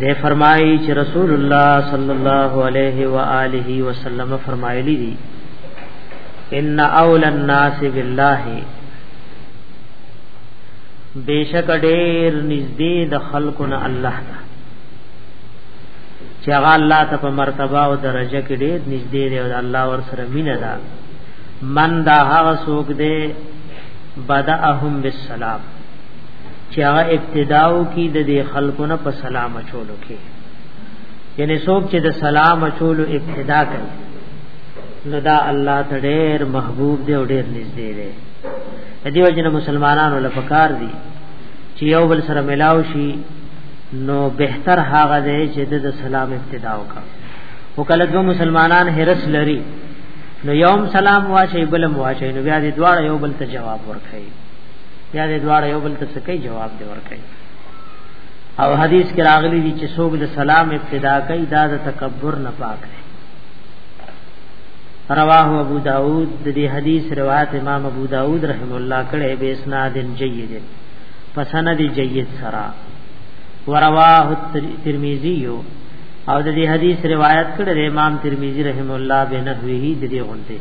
دے فرمائی چې رسول الله صلی الله علیه و آله وسلم فرمایلی دي ان اول الناس بالله بیشک ډیر نږدې د خلکو نه الله ته چې هغه الله ته په مرتبه او درجه کې ډیر نږدې دی او الله ور سره مینه ده من دا هغه څوک دی بدأهم بالسلام چې هغه ابتداو کې د دې خلقونه په سلام چولو کې یعنی څوک چې د سلام چولو ابتدا کوي نو دا الله ته ډېر محبوب دی او ډېر نږدې دی د دې وجنه مسلمانانو لپاره دي چې یو بل سره ملاو شي نو بهتر هغه دی چې د سلام ابتدا وکړي وکړه دوه مسلمانان هرس لري نو یوم سلام واچي بلم واچي نو بیا دې دواړه یو بل ته جواب ورکړي یا دې دواړه یو بل ته سکه جواب دی ورکړي او حدیث کې راغلي دي چې څوک د سلام ابتدا کوي دا د تکبر نه پاک دی رواه ابو داود د دې حدیث روایت امام ابو داود رحم الله کړه به اسناد جيد پسند جيد سرا ورواه ترمذی او د دې حدیث روایت کړه امام ترمذی رحم الله بنحوه دې غونته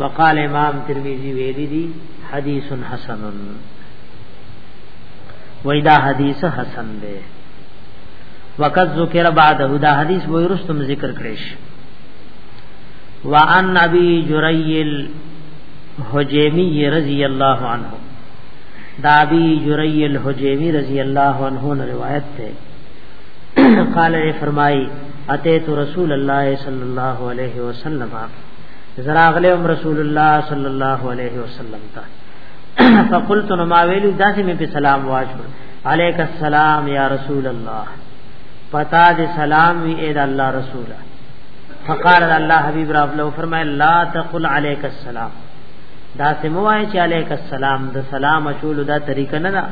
وقال امام ترمذی ویلی دی حدیث حسن ویدا حدیث حسن دی وقد ذکر بعد هدا حدیث وې رستم ذکر کړیش وان ابي جريل حجيمي رضی الله عنه دا ابي جريل حجيمي رضی الله عنه نے روایت ته قال فرمای اتیت رسول الله صلی الله علیه وسلم زراغله ام رسول الله صلی الله علیه وسلم ته فقلت نو ما ویلو داسې مې په سلام واجب علیک السلام یا رسول الله پتا دې سلام وی اې د الله رسول فقال الله حبیب رب لو فرمای لا تقل علیک السلام دا سموای چې علیک السلام د سلام اچول دا طریقه نه ده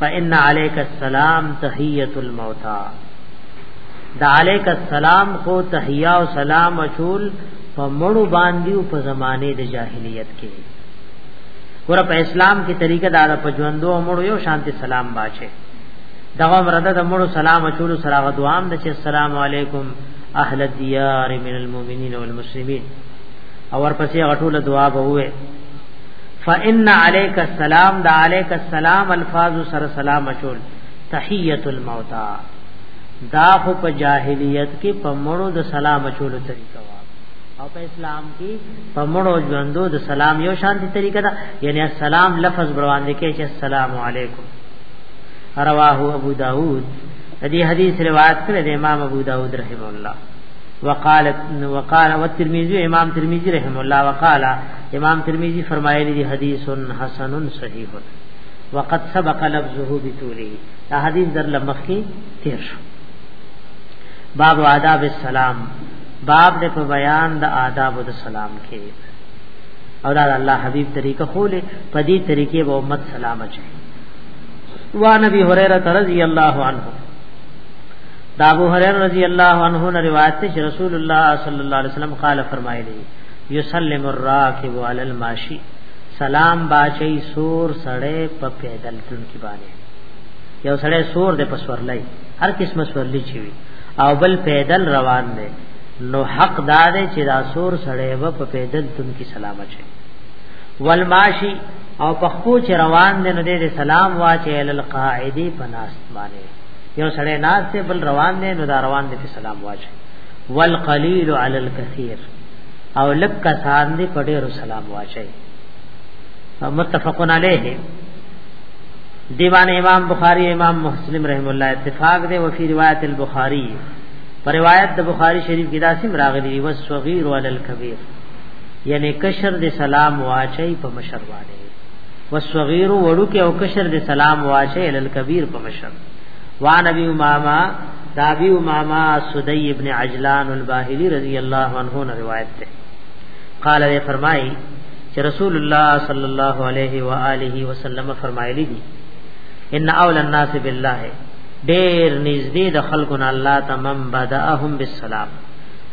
فإن عليك السلام تحية الموتى د علیک السلام خو تحیا او سلام اچول په مړو باندې او په زمانه د جاهلیت کې ور په اسلام کې طریقه دا په ژوندو او مړو یو شانتي سلام باچه دغه مرده د مړو سلام اچول سره غدوام د چې السلام علیکم اهل الديار من المؤمنين والمسلمين او ورپسې غټول دعا به وې فان عليك السلام د عليك السلام الفاظ سر سلام اچول تحيه الموتى دا خو په جاهلیت کې په مړو د سلام چولو طریقه وا او په اسلام کې په مړو ژوندو د سلام یو شانتي طریقه ده یعنی السلام لفظ بروان دي کې چې السلام علیکم رواه ابو داود دې حدیث روایت کړی د امام ابو داود رحم الله وقال وقال والترمذي امام ترمذي رحم الله وقال امام ترمذي فرمایلی دی حدیث حسن صحیح وقد سبق لفظه بتوله دا حدیث در لمخی تیر شو باب آداب السلام باب دې په بیان د آداب د سلام کې او دا الله حبیب طریقه خولې په دې طریقې به امت سلام اچي وا نبی هريره رضی الله عنه دا ابو هريره رضی الله عنه نے روایت سے رسول اللہ صلی اللہ علیہ وسلم قال فرمائے دی یسلم الراکب علی الماشی سلام باچی سور سڑے په پیدل تن کی باندې یو سړی سور د پسورلای هر قسمه سورلی چی وی او بل پیدل روان دی نو حق دار چې دا سور سړی و په پیدل تن کی سلامت شي والماشی او پخپو چې روان دی نو د سلام واچي ال قاعدی پناست باندې یو سړی ناس ته بل روان دی نو دا روان دی په سلام واچي والقلیل علی الکثیر او لک کسان دی په ډیرو سلام واچي متفقن علیه دیوان امام بخاری امام مسلم رحم الله اتفاق دی وفي روایت البخاری پر روایت د بخاری شریف کې داسې راغلی و صغیر ول الکبیر یعنی کشر د سلام واچي په مشر باندې و صغیر وړو کې او کشر د سلام واچي ال الکبیر په مشر وان ابي امامه دابی امامه سدی ابن عجلان الباهلی رضی الله عنه روایت ده قال فرمای چې رسول الله صلی الله علیه و آله وسلم فرمایلی دي ان اول الناس بالله ډیر نږدې د خلکو نه الله تمام بداهم بالسلام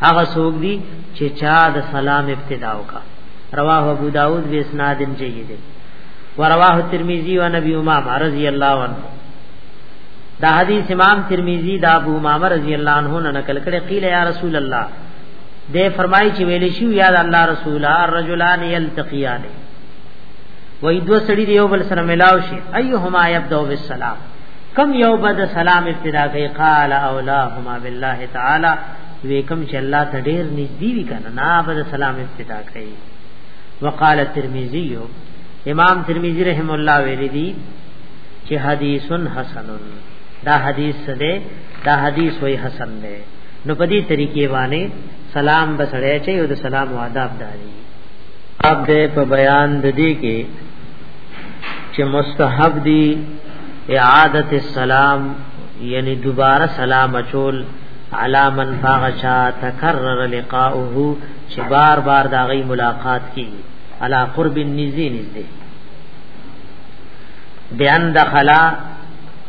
هغه څوک دي چې چا د سلام ابتدا وکا رواه ابو داود به اسناد جيد ورواه ترمذی و نبی امامه رضی الله عنه دا حدیث امام ترمذی دا ابو امامه رضی الله عنه نه نقل کړي قیل یا رسول الله دې فرمایي چې ویلې شو یا الله رسول الرجلان یلتقیان وای دو سړي دی یو بل سره ملاو شي ايهما يبدو بالسلام کم یو بد سلام ابتدا کوي قال اولاهما بالله تعالی ویکم چې الله ته ډیر نږدې وی کنه نا بد سلام ابتدا کوي وقال الترمذي امام ترمذی رحم الله ویلی دی چې حدیث حسن دا حدیث ده دا حدیث وی حسن ده نو په دې طریقې باندې سلام بسړی چې یو د سلام او آداب داري اب دې په بیان د دې کې چې مستحب دي اعاده السلام یعنی دوباره سلام اچول علاما فاغشا تکرر لقاؤه چې بار بار دا غي ملاقات کی علا قرب النزی نزدې بیان دخلا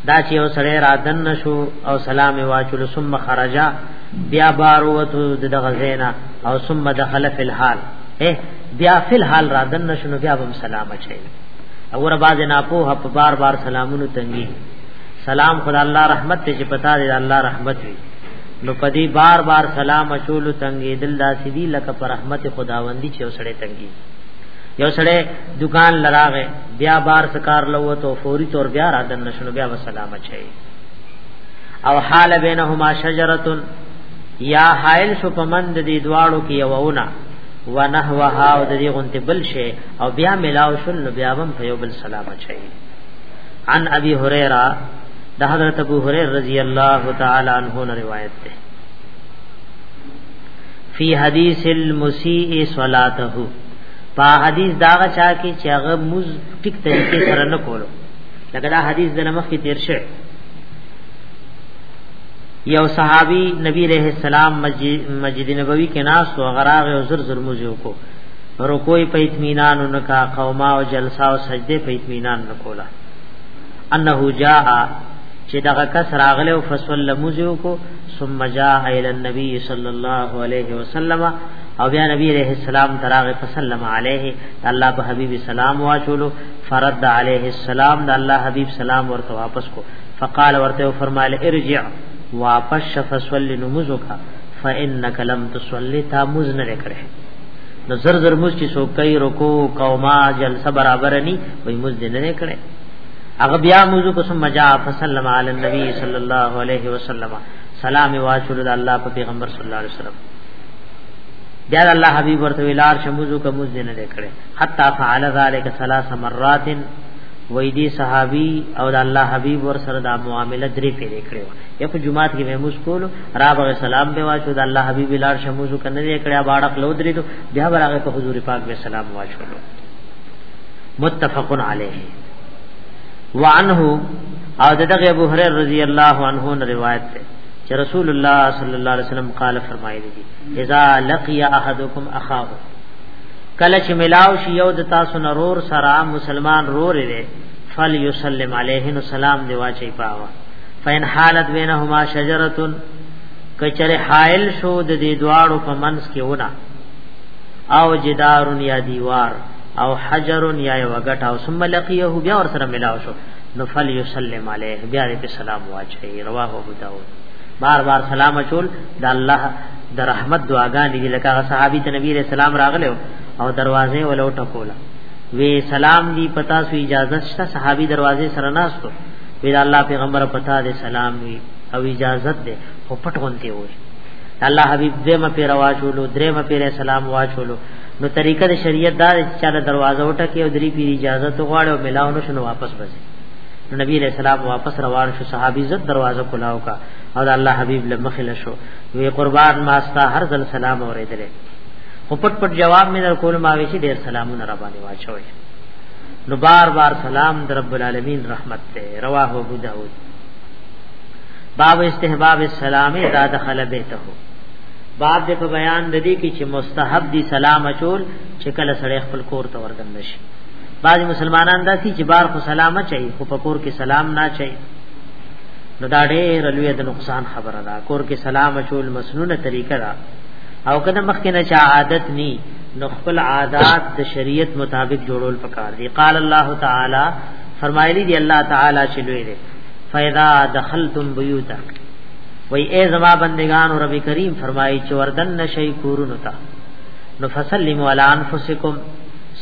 دا چې یو سړی را دن نشو او سلام واچول ثم خرجا بیا بار وته د دغه زینا او ثم دخل فی الحال اے بیا فی الحال را دن نشو نو بیا هم سلام اچي اور باز نه په هپ بار بار سلامونو تنګي سلام خدای الله رحمت ته چې پتا دی الله رحمت وي نو پدی بار بار سلام اچول تنګي دل داسې دی لکه پر رحمت خداوندی چې وسړې تنګي یو سړی دکان لراغه بیا بار سکار لوت او فوری طور بیا را دن نشنو بیا وسلام چي او حال بینهما شجره یا حائل شو پمند دی دواړو کې یوونه ونحوها او د دې غنته بل شي او بیا ملاو شل نو بیا هم په یو بل سلام چي عن ابي هريره د حضرت ابو هريره رضی الله تعالی عنہ نے روایت ده فی حدیث المسیء صلاته په حدیث دا چا کې چې هغه موز ټیک طریقې سره نه کولو لکه دا حدیث د نمخ کې تیر شوی یو صحابي نبی رحم السلام مسجد نبوي کې ناس او غراغ او زر زر موز یو کو رکوې په اطمینان ان کا قوما او جلسه او سجده په اطمینان نکولا انه جاء چې دغه کس راغله او فصل لمزو کو ثم جاء الى النبي صلى الله عليه وسلم او بیا نبی علیہ السلام تراغ فسلم علیه الله په حبیب سلام واچولو فرد علیه السلام د الله حبیب سلام ورته واپس کو فقال ورته فرمایل ارجع واپس فصلی نمزک فانک لم تصلی تا مزن لکره نو زر زر مز چې سو کوي رکو قوما جلسه برابر ني وای مز دې نه کړي هغه بیا موضوع کو ثم جاء فسلم علی النبی صلی الله علیه وسلم سلام واچول الله په پیغمبر صلی الله علیه وسلم بیا الله حبیب ورته ویلار شموزو کوم ځین نه کړي حتا فعل ذلک ثلاث مرات وې دي صحابي او د الله حبيب ور سره دا معاملې درې پیری کړو یو په جمعات کې مهموس کول را بغه سلام به واچو د الله حبيب لار شموزو کنه یې کړه باړه کلو درې دو بیا ورغه په حضور پاک به سلام واچو متفق علیه وعنه او دغه ابو هريره رضی الله عنه روایت ده چې رسول الله صلی الله علیه وسلم قال فرمایلی دي اذا لقي احدكم اخاه کله چې ملاو شي یو د تاسو نرور سره مسلمان رور لري فل یسلم علیه نو سلام دی واچي پاوا فین حالت بینهما شجره کچره حائل شو د دې دواړو په منس کې ونه او جدار یا دیوار او حجر یا وغټ او ثم لقيه بیا ور سره ملاو شو نو فل یسلم علیه بیا دې په سلام واچي رواه ابو داود بار بار سلام اچول د الله د رحمت دعاګانې دي لکه صحابي ته نبی رسول الله راغله او دروازه ولو ټکولا وی سلام دی پتا سو اجازه شته صحابي دروازه سره ناستو وی الله پیغمبر پتا دې سلام وی او اجازه دې خو پټ غونته وي الله حبيب دې مې پیرا واچولو درې مې پیرا سلام واچولو نو طریقه د شریعت دا چې چاله دروازه وټکه او درې پیر اجازه ته غواړي او ملاو نو شنو واپس بځي نو نبی علیہ السلام واپس روان شو صحابي زت دروازه کولاو کا او د الله حبیب لمخ له شو وی قربان ماستا هر ځل سلام اوریدل خو پټ پټ جواب مې در کول ما وی چې ډیر سلامونه را باندې واچوي نو بار بار سلام در رب العالمین رحمت ته رواه ابو داود باب استحباب السلام اذا دخل بیته باب دې په بیان د دې کې چې مستحب دي سلام اچول چې کله سړی خپل کور ته وردن نشي بعض مسلمانان داسي چې بار خو سلام چي خو په کور کې سلام نه چي نو دا ډېر لوی د نقصان خبره ده کور کې سلام اچول مسنونه طریقه ده او کله مخکې نه چا عادت ني نو خپل عادات د شریعت مطابق جوړول پکار دي قال الله تعالی فرمایلی دی الله تعالی چې لوی دی فاذا دخلتم بیوتا وای اے زما بندگان او رب کریم فرمایي چې وردن نشي کورونو ته نو فسلموا علی انفسکم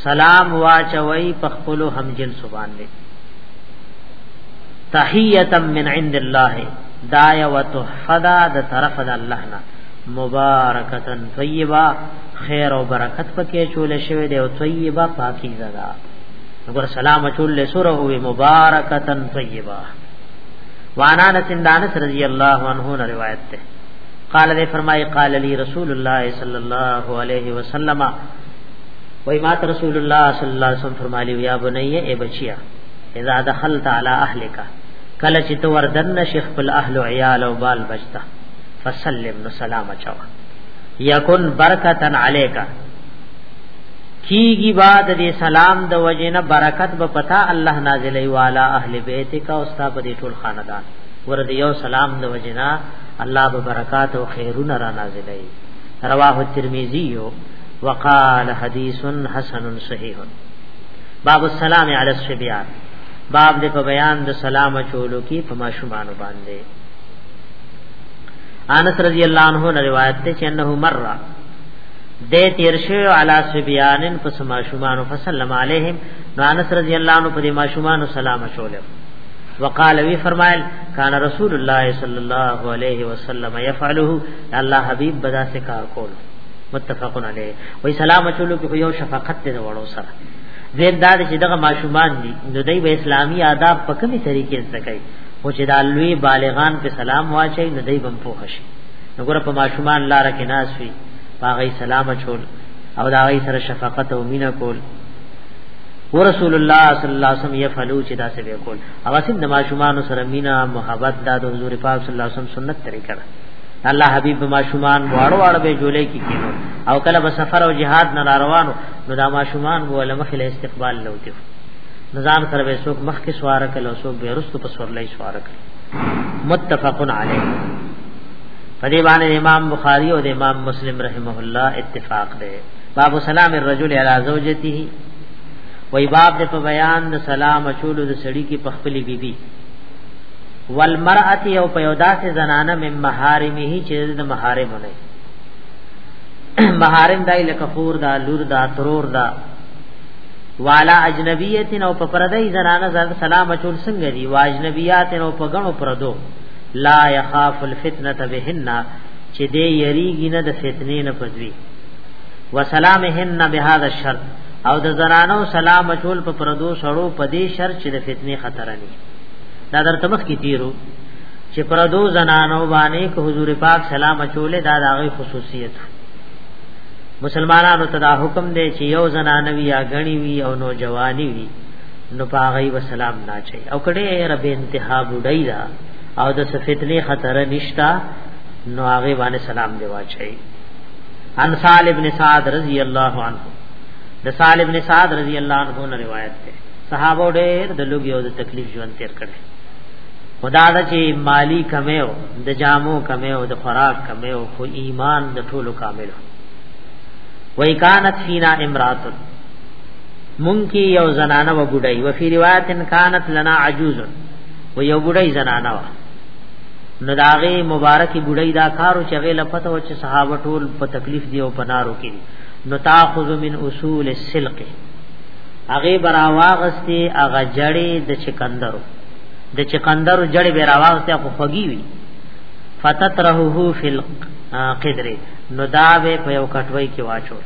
سلام واچوي په خپل هم جن سبحان دې تحیتا من عند الله دایا وتحفظا د طرف د الله نه مبارکتن طیبا خیر او برکت پکې چول شوی دی او طیبا پاکیزه ده وګور سلام چول له سره وي مبارکتن طیبا وانا انس بن انس رضی الله عنه نے روایت ہے قال نے فرمائے قال لي رسول الله صلی الله علیه وسلم وای ما ته رسول الله صلی الله علیه وسلم فرمایلی یا بنیه ای بچیا اذا دخلت علی اهلک کله چې تو وردن شیخ خپل اهل او عیال او بال بچتا فسلم نو سلام اچوا یکن برکتن علیکا کیږي با د دې سلام د وجنه برکت به پتا الله نازلې والا اهل بیت کا او ستا په دې ټول خاندان ور دې یو سلام د وجنه الله به برکات او خیرونه را نازلې رواه ترمذی وقال حدیث حسن صحیح باب السلام علی الصبیان باب دې په بیان د سلام چولو کې په ماشومان باندې انس رضی الله عنه روایت ته چې انه مره د تیر شو علی سبیان پس ماشومان فسلم علیهم نو انس رضی الله عنه په ماشومان سلام شوله وقال وی فرمایل کان رسول الله صلی الله علیه وسلم یفعله الله حبیب بدا سے کار کول متفقن علیه وی سلام چولو کې یو شفقت ته وړو سره زین دا چې دغه ماشومان دي نو دای به اسلامی آداب په کومي طریقې زده کوي او چې دا لوی بالغان په سلام واچي نو دای بم پوښي نو ګره په ماشومان لار کې ناس وي هغه سلام چول او دا غي سره شفقت او مینا کول ورسول الله صلی الله علیه وسلم یفعلوا چې دا څه وکول هغه سم د ماشومان سره مینا محبت دا د حضور پاک صلی الله علیه وسلم سنت طریقه ده الله حبیب ماشومان واړو واړو به جولې کی کینو او کله به سفر او جهاد نه روانو نو دا ماشومان وو لمخله استقبال لوتیو نزان سره به څوک مخ کې سوار کله څوک به رستو په سورلې سوار کله متفقن علیه په دې باندې امام بخاری او امام مسلم رحمه الله اتفاق دی باب سلام الرجل علی زوجته وای باب د په بیان د سلام اچولو د سړی کې په خپلې بیبي والمرأه او په یو داسې زنانه مم محارمه چې د محارم نه محارم دای لکه خور دا لور دا ترور دا والا اجنبیت او په پردای زنانه سلام اچول څنګه دی واجنبیات او په غنو پردو لا يخاف الفتنه بهن چې دې یریږي نه د فتنې نه پدوي وسلامهن بهذا الشرط او د زنانو سلام چول په پردو سړو په دې شرط چې د فتنې خطر نه دا درته مخ کې تیرو چې پردو زنانو باندې کو حضور پاک سلام چول دا دغه خصوصیت مسلمانانو ته دا حکم دی چې یو زنانوي یا غنی وي او نوجوانی وي نو پاغي وسلام نه چي او کړه رب انتها بډای دا او د سفتنی خطر نشتا نو هغه باندې سلام دی واچي ان سال ابن سعد رضی الله عنه د سال ابن سعد رضی الله عنه نه روایت ده صحابه ډېر د لوګي او د تکلیف ژوند تیر کړي خدا دا چې مالی کمیو د جامو کمیو د خوراک کمیو خو ایمان د ټولو کامل وای کانت فینا امراتن مونږ کې یو زنانه و بډای و فی روایت ان کانت لنا عجوز و یو بډای زنانه و نو داغه مبارک بډای دا کارو چې غیله پته و چې صحابه ټول په تکلیف دی او پنارو کې نو تاخذ من اصول السلق هغه براواغستی هغه جړې د چکندرو د چکندرو جړې براواغستی خو خوږی وی فتترهه فی القدر نو دا به په یو کټوي کې واچول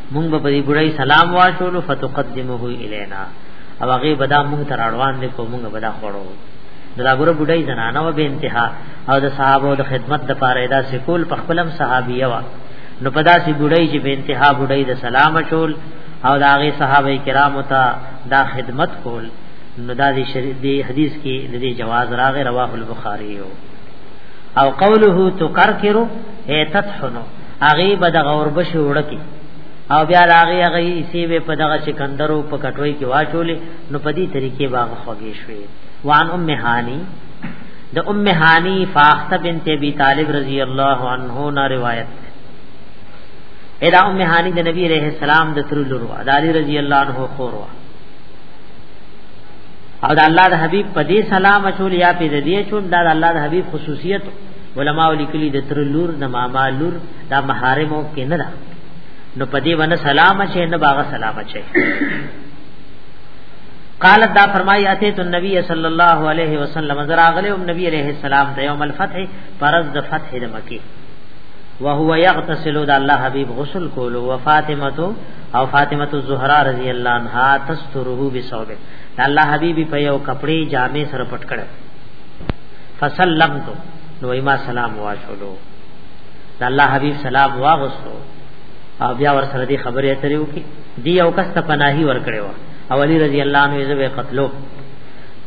مونږ به دې ګړی سلام واشولو فتقدمه الینا او هغه بدا مونږ تر اړوان دې کو مونږ بدا خورو دا ګره بډای زنانه و به انتها او د صحابه د خدمت د پاره دا سکول په خپلم صحابیه وا نو پدا سی بډای چې به انتها بډای د سلام شول او دا غي صحابه کرام ته دا خدمت کول نو دا دی شریف دی حدیث کې د دې جواز راغ رواه البخاری او قوله تکرکرو اے تطحنو هغه به د غوربشي وړکی او بیا لاغي هغه یې سی به په دغه سکندرو په کټوي کې واچولې نو په دې طریقې باغ خوږې شوې وان ام هانی د ام هانی فاخته بنت ابي طالب رضی الله عنه نا روایت ادا ام هانی د نبی عليه السلام د تر لورو د علي رضی الله عنه خوروا او د الله د حبيب په دې سلام اچول یا په دې چون دا د الله د حبيب خصوصیت علماء لیکلي د تر لور د ماما لور دا محارمو کې نه ده نو پدې باندې سلام شي نه باغ سلام شي قالت دا فرمای اتیت النبی صلی الله علیه وسلم زراغله نبی علیہ السلام د یوم الفتح فرض د فتح د مکی وهو یغتسل د الله حبیب غسل کولو وفاطمه او فاطمه الزهرا رضی الله عنها تستره بثوب الله حبیب په یو کپڑے جامې سره پټ کړ فسلمت نو ما سلام واشولو دا الله حبيب سلام واغستو او بیا ور سره دی خبرې اترې وکي دی یو کس ته پناهي ور کړو او علي رضی الله عنه یې زوی قتلو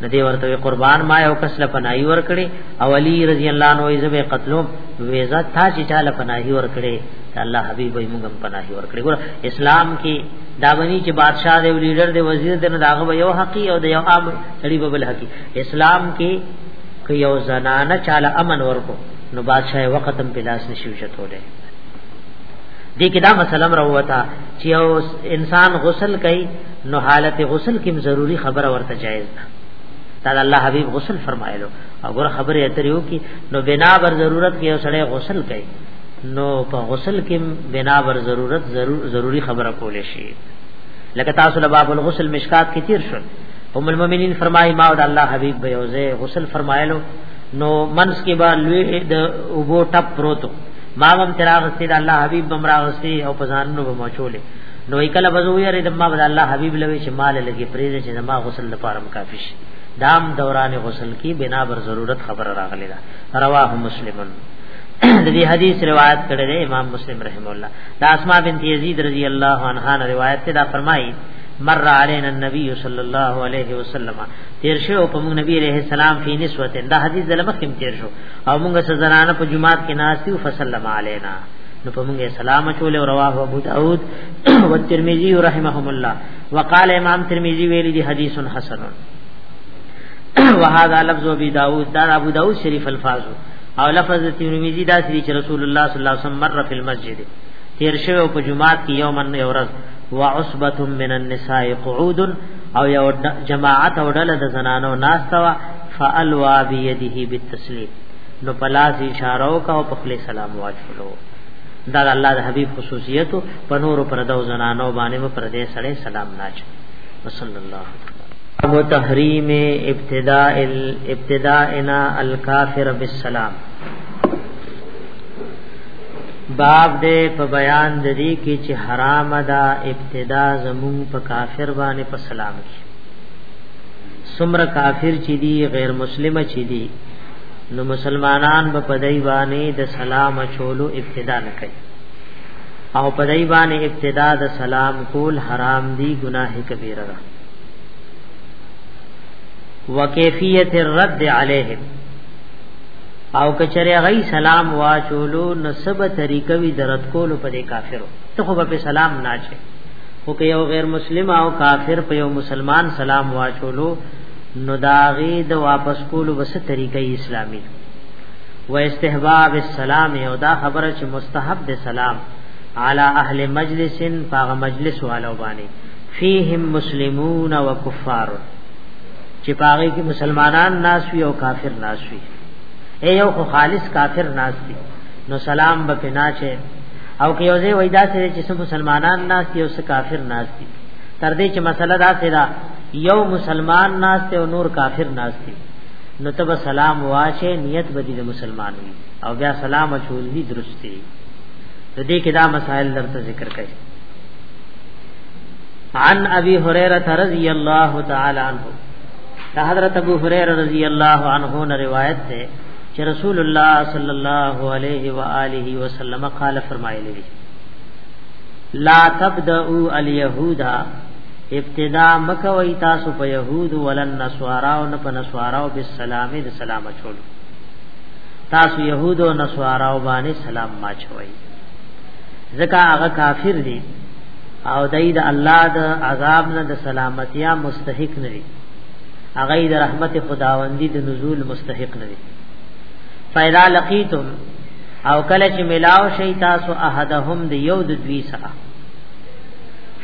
د دې ورته قربان ما یو کس له پناهي ور کړې او علي رضی الله عنه یې زوی قتلو ویزا تا چې چاله پناهي ور کړې الله حبيب یې موږ پناهي ور کړې ګور اسلام کې دا ونی چې بادشاہ دی لیډر دی وزیر دی نه داغه یو حقي او د یو عام سړي په بل حقي اسلام کې که یو زنانه چاله امن ورکو نو بادشاہ وخت هم پلاس نشي چتولې دې کې دا مسله وروته چې یو انسان غسل کوي نو حالت غسل کې ضروری خبره ورته جایز ده تعالی الله حبیب غسل فرمایلو او ګور خبره اتریو کې نو بنا بر ضرورت کې یو سړی غسل کوي نو په غسل کې بنا بر ضرورت ضرور ضروری خبره کول شي لکه تاسو لباب الغسل مشکات کې تیر شول ام المؤمنین فرمای ما د الله حبیب به یوځه غسل فرمایلو نو منس کې با لوی د اوبو ټپ پروتو ما هم تراغستی د الله حبیب بمراغستی او پزانو به موچولې نو کله بزو یې د ما د الله حبیب لوي چې مال لګي پریز چې ما غسل لپاره کافی شي دام دوران غسل کی بنا بر ضرورت خبر راغلی دا رواه مسلمن د دې حدیث روایت کړی دی امام مسلم رحم الله دا اسماء بنت یزید رضی الله عنها روایت ته دا فرمایي مر علينا النبي صلى الله عليه وسلم تیر شو په موږ نبی عليه السلام په نسبت دا حدیث د لمخم تیر شو او موږ سزرانه په جمعات کې ناشتي فسلم علينا نو په موږ سلام چول او رواه ابو داود او ترمذی رحمهم الله وقال امام ترمذی ویلی دی حدیث حسن وهذا لفظ ابي داود دا ابو داود شریف الفاظ او لفظ ترمذی دا سری چې رسول الله صلی الله علیه وسلم مر فی المسجد تیر شو په جمعات کې یومن یورز وعصبه من النساء قعود او یو جماعت او ډله د زنانو ناستوا فالوا بيده بالتسلیم نو پلاس اشاره وکاو په خپل سلام واچولو دا الله د حبیب خصوصیت په نور پر دو زنانو باندې پر دې سره سلام ناچ صلی الله ابو تحریم ابتداء ابتداءنا الکافر بالسلام باب دې په بیان د دې کې چې حرام ده ابتدا زمون په کافر باندې په سلام کې سمره کافر چې دي غیر مسلم چې دي نو مسلمانان به په دای باندې د سلام چولو ابتدا نه کوي او په دای باندې ابتدا د سلام کول حرام دي ګناه کبیره ده وکیفیت الرد علیهم او کچره غي سلام واچولو نسب طریقه وی درت کولو په دې کافرو ته خو به سلام نه چي خو که یو غیر مسلم او کافر په یو مسلمان سلام واچولو نو داغي د واپس کولو بس طریقه اسلامي و استحباب السلام او دا خبره چې مستحب ده سلام علی اهل مجلس فاغ مجلس والو باندې فیهم مسلمون و کفار چې پاغي کې مسلمانان ناس وي او کافر ناس وي یو خو خالص کافر ناس دي نو سلام به پنا چي او که یوځه وېدا سره چې مسلمانان ناس دي او کافر ناس دي تر دې چې مسله دا سره یو مسلمان ناس ته او نور کافر ناس دي نو تب سلام واشه نیت بدی د مسلمان وي او بیا سلام اچول دي درسته دې کې دا مسائل درته ذکر کړي عن ابي هريره رضی الله تعالی عنہ دا حضرت ابو هريره رضی الله عنه نے روایت ہے کہ رسول اللہ صلی اللہ علیہ والہ وسلم قال فرمائے لے لا تبدؤوا اليهود ابتدا مکوي تاسو په يهود ولن نسوارا او په نسوارا او بالسلام د سلام چول تاسو يهود او نسوارا او باندې سلام ما چوي ځکه هغه کافر دي او دای د الله د عذاب نه د سلامتیا مستحق نه دي هغه د رحمت خداوندی د نزول مستحق نه دي فیدا لقیتم او کله چې ملاو شي تاسو احدهم د یو د دوی سره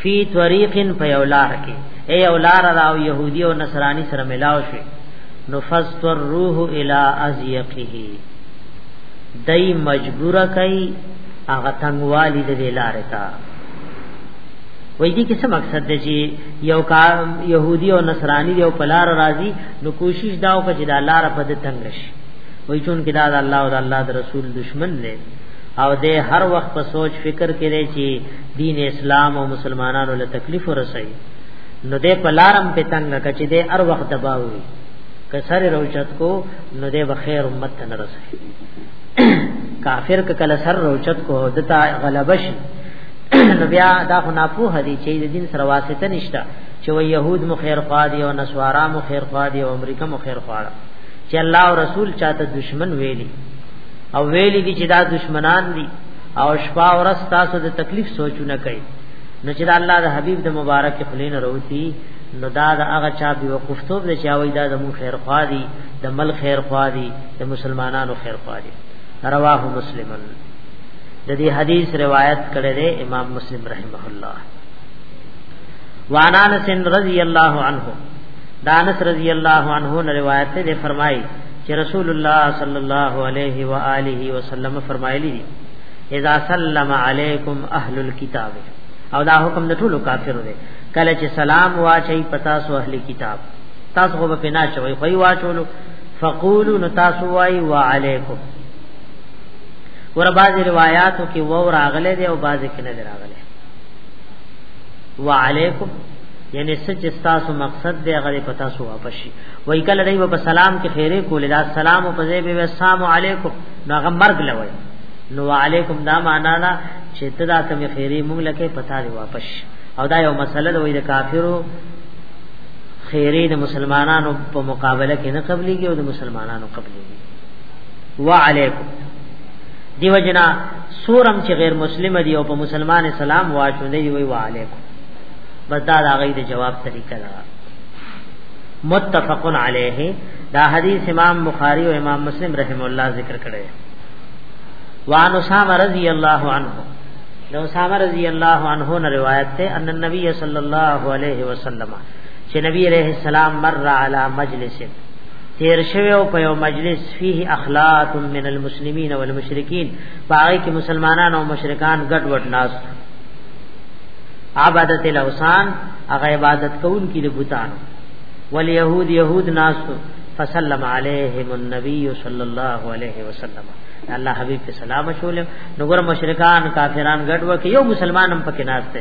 فی طریق په یو لار کې ای یو لار راو يهودي او نصراني سره ملاو شي نفست الروح الی ازیقه دای مجبور کای هغه تنګوالی د دې لارې ته وای دي کې څه مقصد دی چې یو کا يهودي او نصراني یو پلار راضي نو کوشش دا وکړي چې دا لار په دې تنګ شي وای چون کې دا د الله او د الله د رسول دشمن دی او دې هر وخت په سوچ فکر کړي چې دین اسلام او مسلمانانو له تکلیف ورسي نو دې په لارم په تنګ کچې دې هر وخت دباوي کسر روچت کو نو دې بخیر امت ته نه رسي کافر کله سر روچت کو دتا غلبش نو بیا دا خو ناپوه دي چې د دین سره واسطه نشته چې و يهود مو خیر خوا دي او نسوارا مو خیر خوا دي او امریکا مو خیر خوا دي چې الله او رسول چاته دشمن ویلي او ویلي دي چې دا دشمنان دي او شپه او ورځ تاسو د تکلیف سوچونه کوي نو چې الله د حبیب د مبارک خلین وروتی نو دا د هغه چا به وقفتوب د چاوي دا زمو خیر خوا دي د مل خیر خوا دي د مسلمانانو خیر خواږي رواه مسلمن د دې حدیث روایت کړی دی امام مسلم رحمه الله وعن انس رضی الله عنه دانس رضی الله عنه نے روایت دے فرمائی کہ رسول اللہ صلی اللہ علیہ وآلہ وسلم فرمایلی دی اذا سلم علیکم اهل الكتاب او دا حکم د ټولو کافرو دی کله چې سلام واچي پتا سو اهل کتاب تاسو به پنا چوي خو واچولو فقولو نتاسو وای وعلیکم ور بعض روایاتو کې وو راغله دی او بعض کې نه راغله وعلیکم یعنی سچ تاسو مقصد دی غری پتا سو واپس شي وای کله دی په سلام کې خیره کول دا سلام او پځې به السلام علیکم نو هغه مرګ لوي نو علیکم دا معنا دا چې تدا کوم خیره مونږ لکه پتا دی واپس او دا یو مسله دی د کافرو خیره د مسلمانانو په مقابله کې نه قبليږي او د مسلمانانو قبليږي وعليکم دیو جنا سورم چې غیر مسلم دی او په مسلمان سلام واچو دی وی وعليکم بس دا د غي د جواب طریقه ده متفق علیه دا حدیث امام بخاری او امام مسلم رحم الله ذکر کړي وان اسامه رضی الله عنه نو اسامه رضی الله عنه نے روایت ہے ان النبی صلی اللہ علیہ وسلم چې نبی عليه السلام مر على مجلس تیر شوی او په یو مجلس فيه اخلاق من المسلمین والمشرکین پای کې مسلمانان او مشرکان ګډ وډ ناس عبادت الاوثان هغه عبادت کوون کې د بوتان واليهود يهود ناس فسلم عليهم النبي صلى الله عليه وسلم الله حبيب سلام شول نو ګور مشرکان کافران ګډ وکي یو مسلمان هم پکې ناشته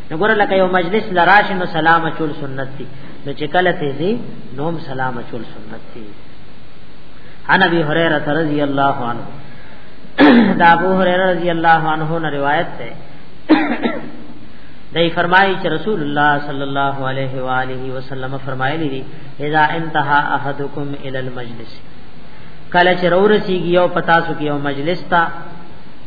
نو ګور لکه یو مجلس لراش نو سلام چول سنت دی نو چې کله ته زی نوم سلام چول سنت دی عن ابي هريره رضی الله عنه دا ابو هريره رضی الله عنه نه روایت ده دای فرمایي چې رسول الله صلی الله علیه و آله وسلم فرمایلی دي اذا انتهى احدكم الى المجلس کله چې ورسیږي یو پتا سو کې یو مجلس تا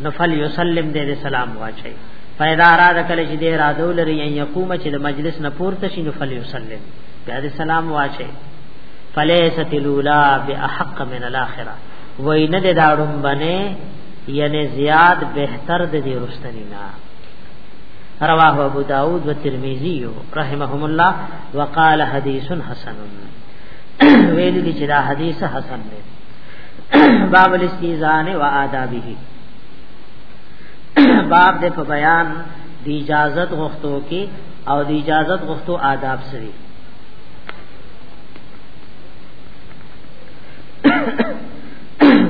نفل یسلم دې سلام واچي پیدا را د کله چې دی را دو لري ان یقوم چې د مجلس نه پورته شي نو فلی وسلم بیا د سلام واچي فلیست الاولا باحق من الاخره وای نه د داړم باندې یعنی زیاد بهتر د دې رستنی نه رواه ابو داود و ترمذی رحمهم الله وقال حدیث حسن ویل دي چې دا حدیث حسن دی باب الاستیزان و آدابه باب د په بیان د اجازت غوښتو کې او د اجازت غوښتو آداب سری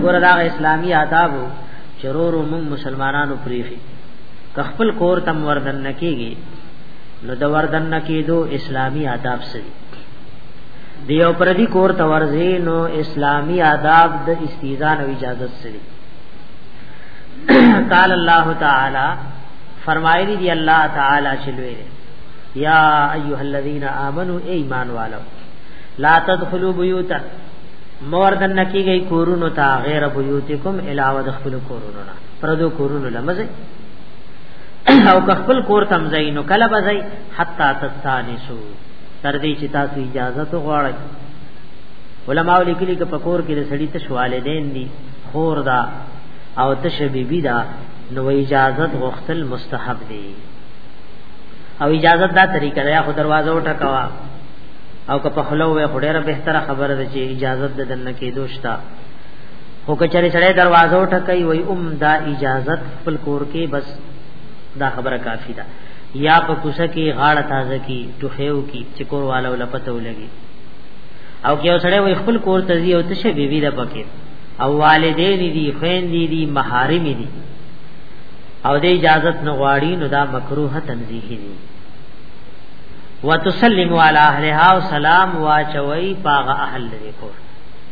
ګوردا اسلامی آداب چرور موږ مسلمانانو پریخي خپل کور تم وردن نکیږي نو د وردن نکیدو اسلامی آداب سری دیو پردی کور تورزی نو اسلامی آداب د استیزان او اجازت سری قال الله تعالی فرمایلی دی الله تعالی چلوې یا ایها الذین آمنو ایمان والو لا تدخلوا بیوتا موردن نکیږي کورونو ته غیر بیوتکم علاوه د خپل کورونو نه پردو کورونو لمزه او خپل کور تم زینو کله بځای حتا تستانسو تر دې چې تاسو اجازه تو غواړئ علماء لیکلي چې پکور کې د سړی ته شوالدین دي خور دا او تش بی بی دا نو اجازت غختل مستحب دی او اجازت دا طریقه ده خو دروازه وټکوا او که په خلو وې خډېره بهتره خبره ده چې اجازت د دنه کې دوشتا خو کچره سره دروازه وټکای وای ام دا اجازت خپل کور کې بس دا خبره کافی ده یا په کوسه کې غاړه تازه کی ټوخیو کی چې کور والو لپته ولګي او کې سره وای خپل کور تزي او تشه بیبي ده پکې او والدین دي خويندې دي محارم دي او د اجازت نه غواړي نو دا مکروه تنزیهی دي وتسلم علی اهلها او سلام واچوي پاغ اهل دې کو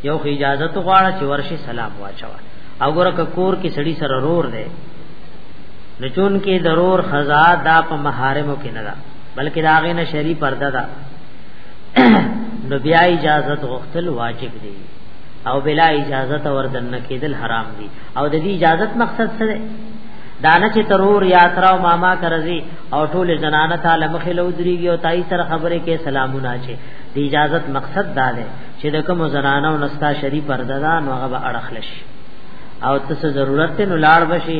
یو خو اجازه تو غواړه چې ورشي سلام واچوه او ګره کور کې سړی سره رور دی نو چون کې ضرور خزا دا په محارمو کې نه ده بلکې دا غي نه شری پرده ده نو بیا اجازه غوښتل واجب دی او بلا اجازه ته وردن نه کېدل حرام دي او د دې اجازه مقصد څه دی دانه چې ترور یا تر او ماما کرزي او ټول زنانه تعالی مخې له ودرېږي او تای سره خبرې کې سلامونه چي د اجازه مقصد دا دی چې د کوم زنانه او نستا شری پرده دا نو هغه به اړخلش او تاسو ضرورت ته نو لاړ بشي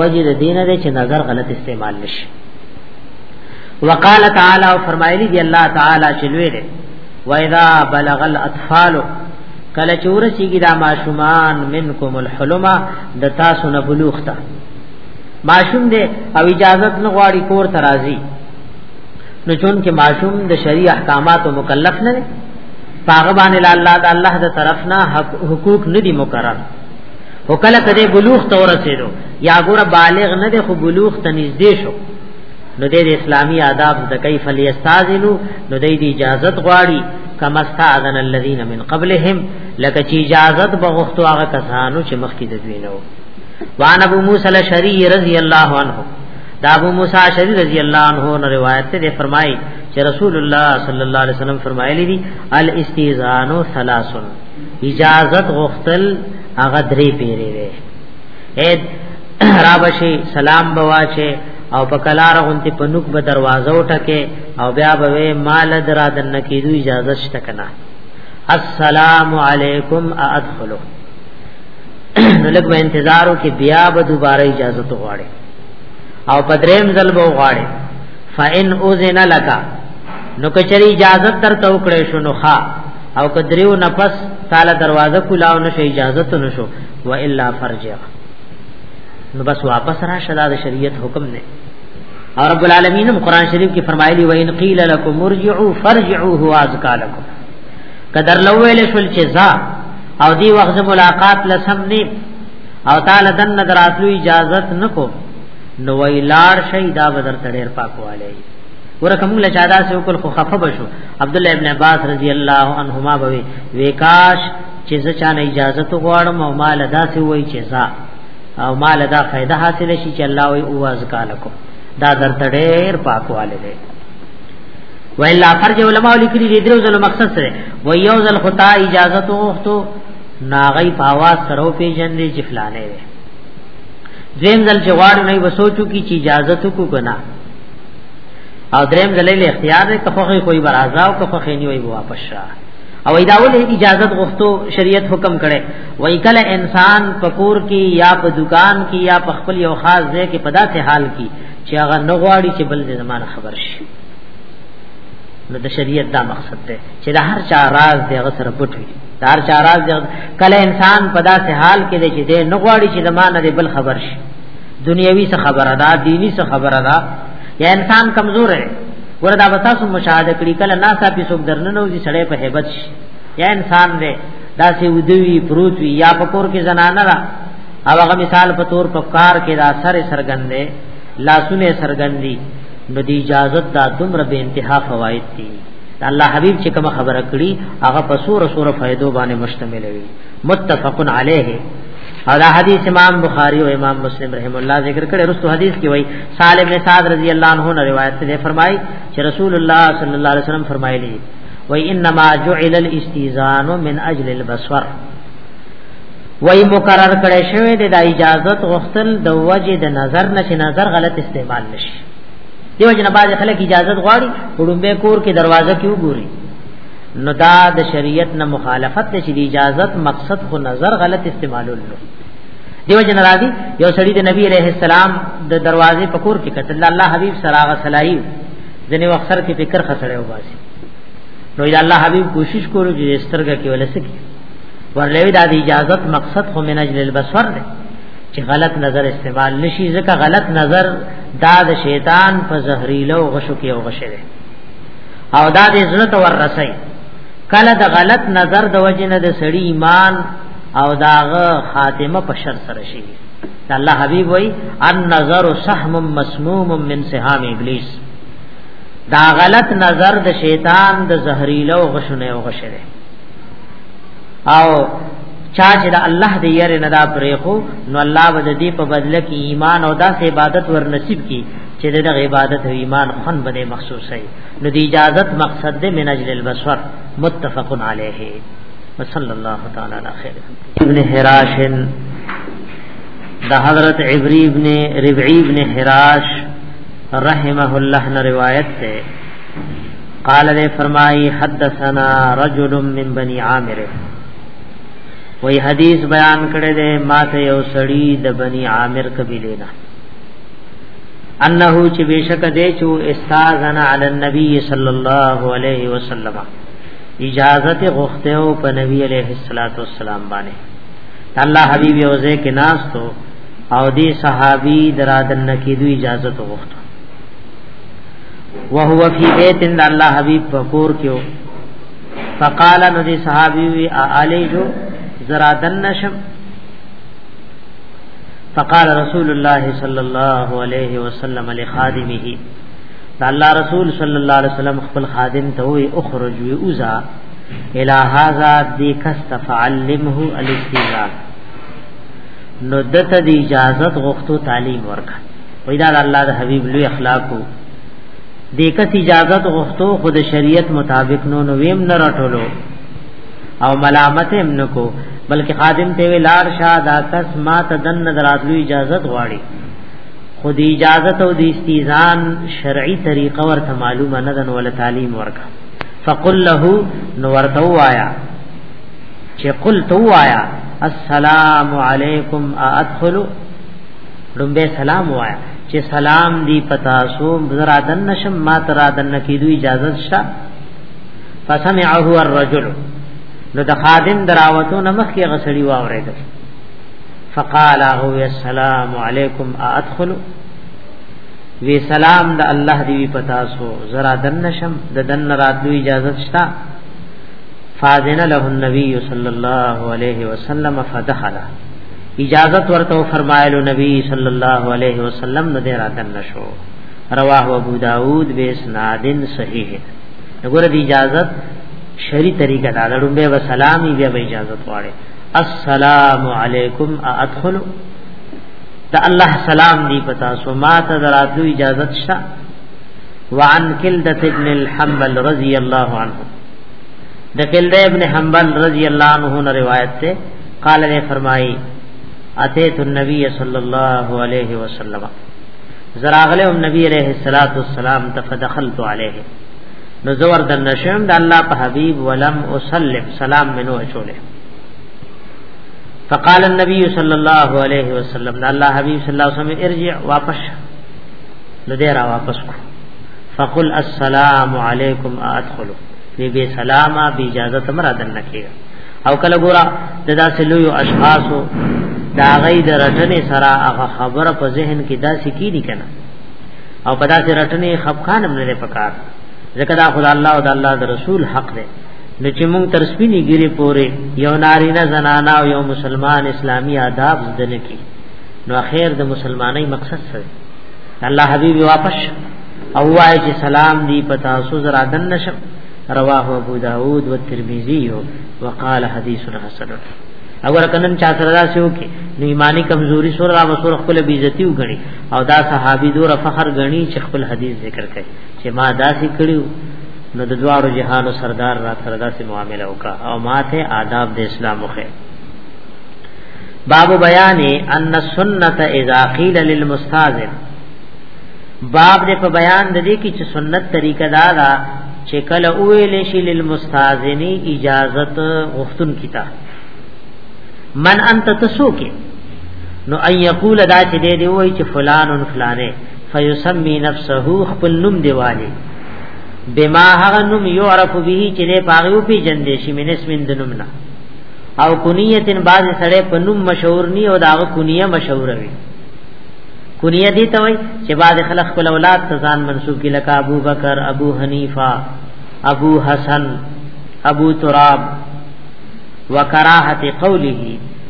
وجه د دینه ده چې نظر غلط استعمال نشي وقال تعالی او فرمایلی دی الله تعالی چې لوی دی و اذا بلغ الاطفال کله چې ورسیږي دا ماشومان منکم الحلمه د تاسو نه بلوغ ته ماشوم دی او اجازه نه غواړي کور ترازی نو چون کې ماشوم د شریع احکاماتو مکلف نه دی پاغه باندې الله د الله د طرف نه حقوق نه دي مقرر وکله کده بلوغ تور رسیدو یا ګور بالغ نه دی خو بلوغ ته نږدې شو نو د اسلامی آداب د کیف لیستاذنو نو د اجازه غواړي کما استاذن الذين من قبلهم لکه چې اجازه بغوښتو هغه کسانو چې مخکې د دوی نه وو وان ابو موسی الشری رضی الله عنه دا ابو موسی الشری رضی الله عنه نو روایت ته فرمایي چې رسول الله صلی الله علیه وسلم فرمایلی دي الاستیزان ثلاث اجازه غوښتل هغه درې پیری وي اے رابشی سلام بواچه او په کلار غونتی په نوک به دروازه وټکه او بیا به مال درا د نکیدو اجازه شته کنه السلام علیکم ادخلوا نو لږ به انتظارو کې بیا به دوباره اجازه تو غواړي او په دریم ځل به غواړي فإن أذن لك نو کچری اجازه تر تو کړې شو نو ښا او کدریو نفس تعالی دروازه کولاو نشو اجازه ته نشو و الا فرجه نو بس واپس را شدا د شریعت حکم نه او رب العالمین قرآن شریف کې فرمایلی و ان قیل لکم ارجعوا فرجعوا هو ازکا لکم قدر لویل شول چې ځا او دی وخت ملاقات لسم نه او تعالی دن دراتلو اجازت نکو نو ویلار شي دا بدر تړیر پاکواله ورکه موږ له چادا سه وکړ خو خفه بشو عبد الله ابن عباس رضی الله عنهما بوي وکاش چې ځا چانه اجازه غواړم او مال ادا سي وای چې ځا او مال دا فائدہ حاصل شي چې الله وي او ازکا لکم دا درته ډېر پاکواله دی وإلا فرج علماء لیکلي دي درو ځل مقصد سره و یو ځل خطا اجازه تو وختو ناغي په आवाज سره پیژن دي چې فلانه وي زم ځل چې غواړو نه وسوچو کی چې اجازه تو کو کنه او دریم دلیل اختیار دی که خوخی کوئی برازا او که خوخی نیوی واپس شاه او دا ولې اجازه غوښتو شریعت حکم کړي وای کله انسان پکور کې یا په دکان کې یا په خپل یو خاص ځای کې په داسې حال کې چې هغه نه غواړي چې بل زمانه خبر شي نو د شریعت دا مقصد دی چې د هر چا راز دی هغه سره پټ وي د هر چا راز دی کله انسان په داسې حال کې دی چې دی نه غواړي چې زمانه دی بل خبر شي دنیوي څه خبره ده دینی څه خبره ده یا انسان کمزور دی وردا بتا سو مشاهده کړي کله ناسا په سوګ درننو دي سړې په hebat شي یا انسان دې داسې ودوي پروت وي یا پکور کې زنانه را او هغه مثال په تور په کار کې دا سر سرګندې لاسونه سرګندي نو دی اجازه دا دومره به انتها فواید دي الله حبیب چې کوم خبره کړي هغه په سور سور فائدو باندې مشتمل وي متفقن علیه او دا حدیث امام بخاری او امام مسلم رحم الله ذکر کړي رسو حدیث کې وای سالم بن سعد رضی الله عنه نے روایت سے فرمای چې رسول الله صلی الله علیه وسلم فرمایلی وای انما جعل الاستیزان من اجل البصر وای مقرر کړي شوی د اجازه غختل د وجه د نظر نشي نظر غلط استعمال نشي دیو جن باز خلک اجازه غواړي وډمبه کور کې دروازه کې وګوري نو دا د شریعت نه مخالفت ته چې د اجازت مقصد خو نظر غلط استعمالول نو دیو جن راضی یو سړی د نبی علیہ السلام د دروازې په کور کې کتل الله حبیب سراغ صلاحی ځنی وخر کې فکر خسړې وباسي نو دا الله حبیب کوشش کولو چې سترګه کې ولسکی ورلوي دا د اجازت مقصد خو من اجل البصر دی چې غلط نظر استعمال نشي ځکه غلط نظر دا د شیطان په زهريلو غشو کې او غشه دی او دا دې زړه ته ورسي کله د غلط نظر د وجه نه د سړی ایمان او داغه خاتمه په شر سره شي دا الله حبیب وای ان نظر سهم مسموم من سهام ابلیس دا غلط نظر د شیطان د زهريله او غشنه او غشره او چا چې د الله د یاره نه دا پرې خو نو الله به دې په بدله کې ایمان او داسې عبادت ور نصیب کړي چې د عبادت او ایمان خون بده مخصوص وي نو د اجازت مقصد د من اجل البصر متفق علیه وصلی الله تعالی علی خیر ابن حراش د حضرت عبری ابن ربعی ابن حراش رحمه الله نے روایت سے قال نے فرمائی حدثنا رجل من بني عامر وہی حدیث بیان کرے دے ما تے یو سڑی د بنی عامر قبیلے نہ انه چې بشک دې چې استاذنا علی النبی صلی الله علیه وسلم اجازه غوښته او په نبی علیه الصلاۃ والسلام باندې الله حبیب یوزه کې ناس تو او دې صحابي درادن کې دوی اجازه غوښته وهو فی بیت ان الله حبیب فقور کیو فقال نو دې صحابي وی علی جو زرادن نشم فقال رسول الله صلی الله علیه وسلم لخادمه دا الله رسول صلی الله علیه وسلم خپل خادم ته وی اخرج وی اوزا الى هذا دی کست فعلمه الاستیزان نو دته دی اجازت غوښتو تعلیم ورکړه وی دا الله د حبیب لوی اخلاقو دیکس اجازت غوښتو خود شریعت مطابق نو نو ویم نه راټولو او ملامت هم نکو بلکې خادم ته ویلار شاه دا کس ما ته دن نظراتلو اجازه غواړي خو دی اجازه او د استیزان شرعي طریقه ورته معلومه نه دن ول تعلیم ورکا فقل له نو ورته وایا چې قل تو وایا السلام علیکم ادخل لومبه سلام وایا چې سلام دی پتا سو زرا دن نشم ما ترا دن کیدو اجازه شته فسمعه الرجل نو د خادم دراوتو نمخ کې غسړی واورید فقال هو السلام علیکم ادخل وی سلام د الله دی پتا سو زرا دن شم د دن رات دی اجازه شتا فاذن له النبي صلی الله علیه وسلم فدخل اجازه ورته فرمایلو نبی صلی الله علیه وسلم نه راتن نشو رواه ابو داود به اسناد صحیح وګوره دی اجازه شری طریقه دا لړم به سلامي بیا به اجازه واړي السلام علیکم ادخل ته الله سلام دی پتا سو ما ته دراتلو اجازه شته وعن کلدت ابن الحنبل رضی الله عنه د کلدت ابن حنبل رضی الله عنه نے روایت سے قال نے فرمائی اتیت النبی صلی اللہ علیہ وسلم زراغلهم نبی علیہ الصلوۃ والسلام تفدخلت علیہ نو زور د نشم د الله په حبيب ولم اسلم سلام منو اچوله فقال النبي صلى الله عليه وسلم دا الله حبيب صلى الله عليه وسلم ارجع واپس نو دې را واپس کو فقل السلام عليكم ادخلوا بی بی سلاما بی اجازه تمر ادن نکیه او کله ګورا د داسې لوی اشخاصو دا غي درټنې سره هغه خبره په ذهن کې داسې کیدی کنه او په داسې رټنې خفقان هم نه پکار ځکه دا خدای الله او د الله د رسول حق دی نو چې مونږ تر سپینې ګیرې پورې یو نارینه زنانه او یو مسلمان اسلامی آداب زده نه کی نو خیر د مسلمانۍ مقصد څه دی الله حبیب واپس او وای چې سلام دی پتا سو زرا دن نشم رواه ابو داود و ترمذی وقال حدیث حسن اگر کنن چا سره دا سیو کې نو ایمانی کمزوري سره را وسور خپل بیزتی وګڼي او دا صحابي دور فخر غني چې خپل حدیث ذکر کړي چې ما داسې کړیو نو د دوارو جهانو سردار را سره داسې معامله وکا او ماته آداب د اسلام وخه باب بیان ان سنت اذا قیل للمستاذن باب دې په بیان د دې کې چې سنت طریقه دا دا چې کله اویل شي للمستاذنی اجازت غفتن کیتا من انت تسوکه نو ان یقول دا چې دې دی وای چې فلان فلانه فیسمی نفسه خپل نوم دی والی بما هغه نوم یعرف به چې له پاغیو پی جن دې شي من اسم د نوم نه او کنیتن باز سره په نوم مشهور نی او دا کنیه مشهور وي کنیه دي ته وای چې باز خلق خپل اولاد ته ځان منسوب کی لکه ابو بکر ابو حنیفه ابو حسن ابو تراب وکراهت قوله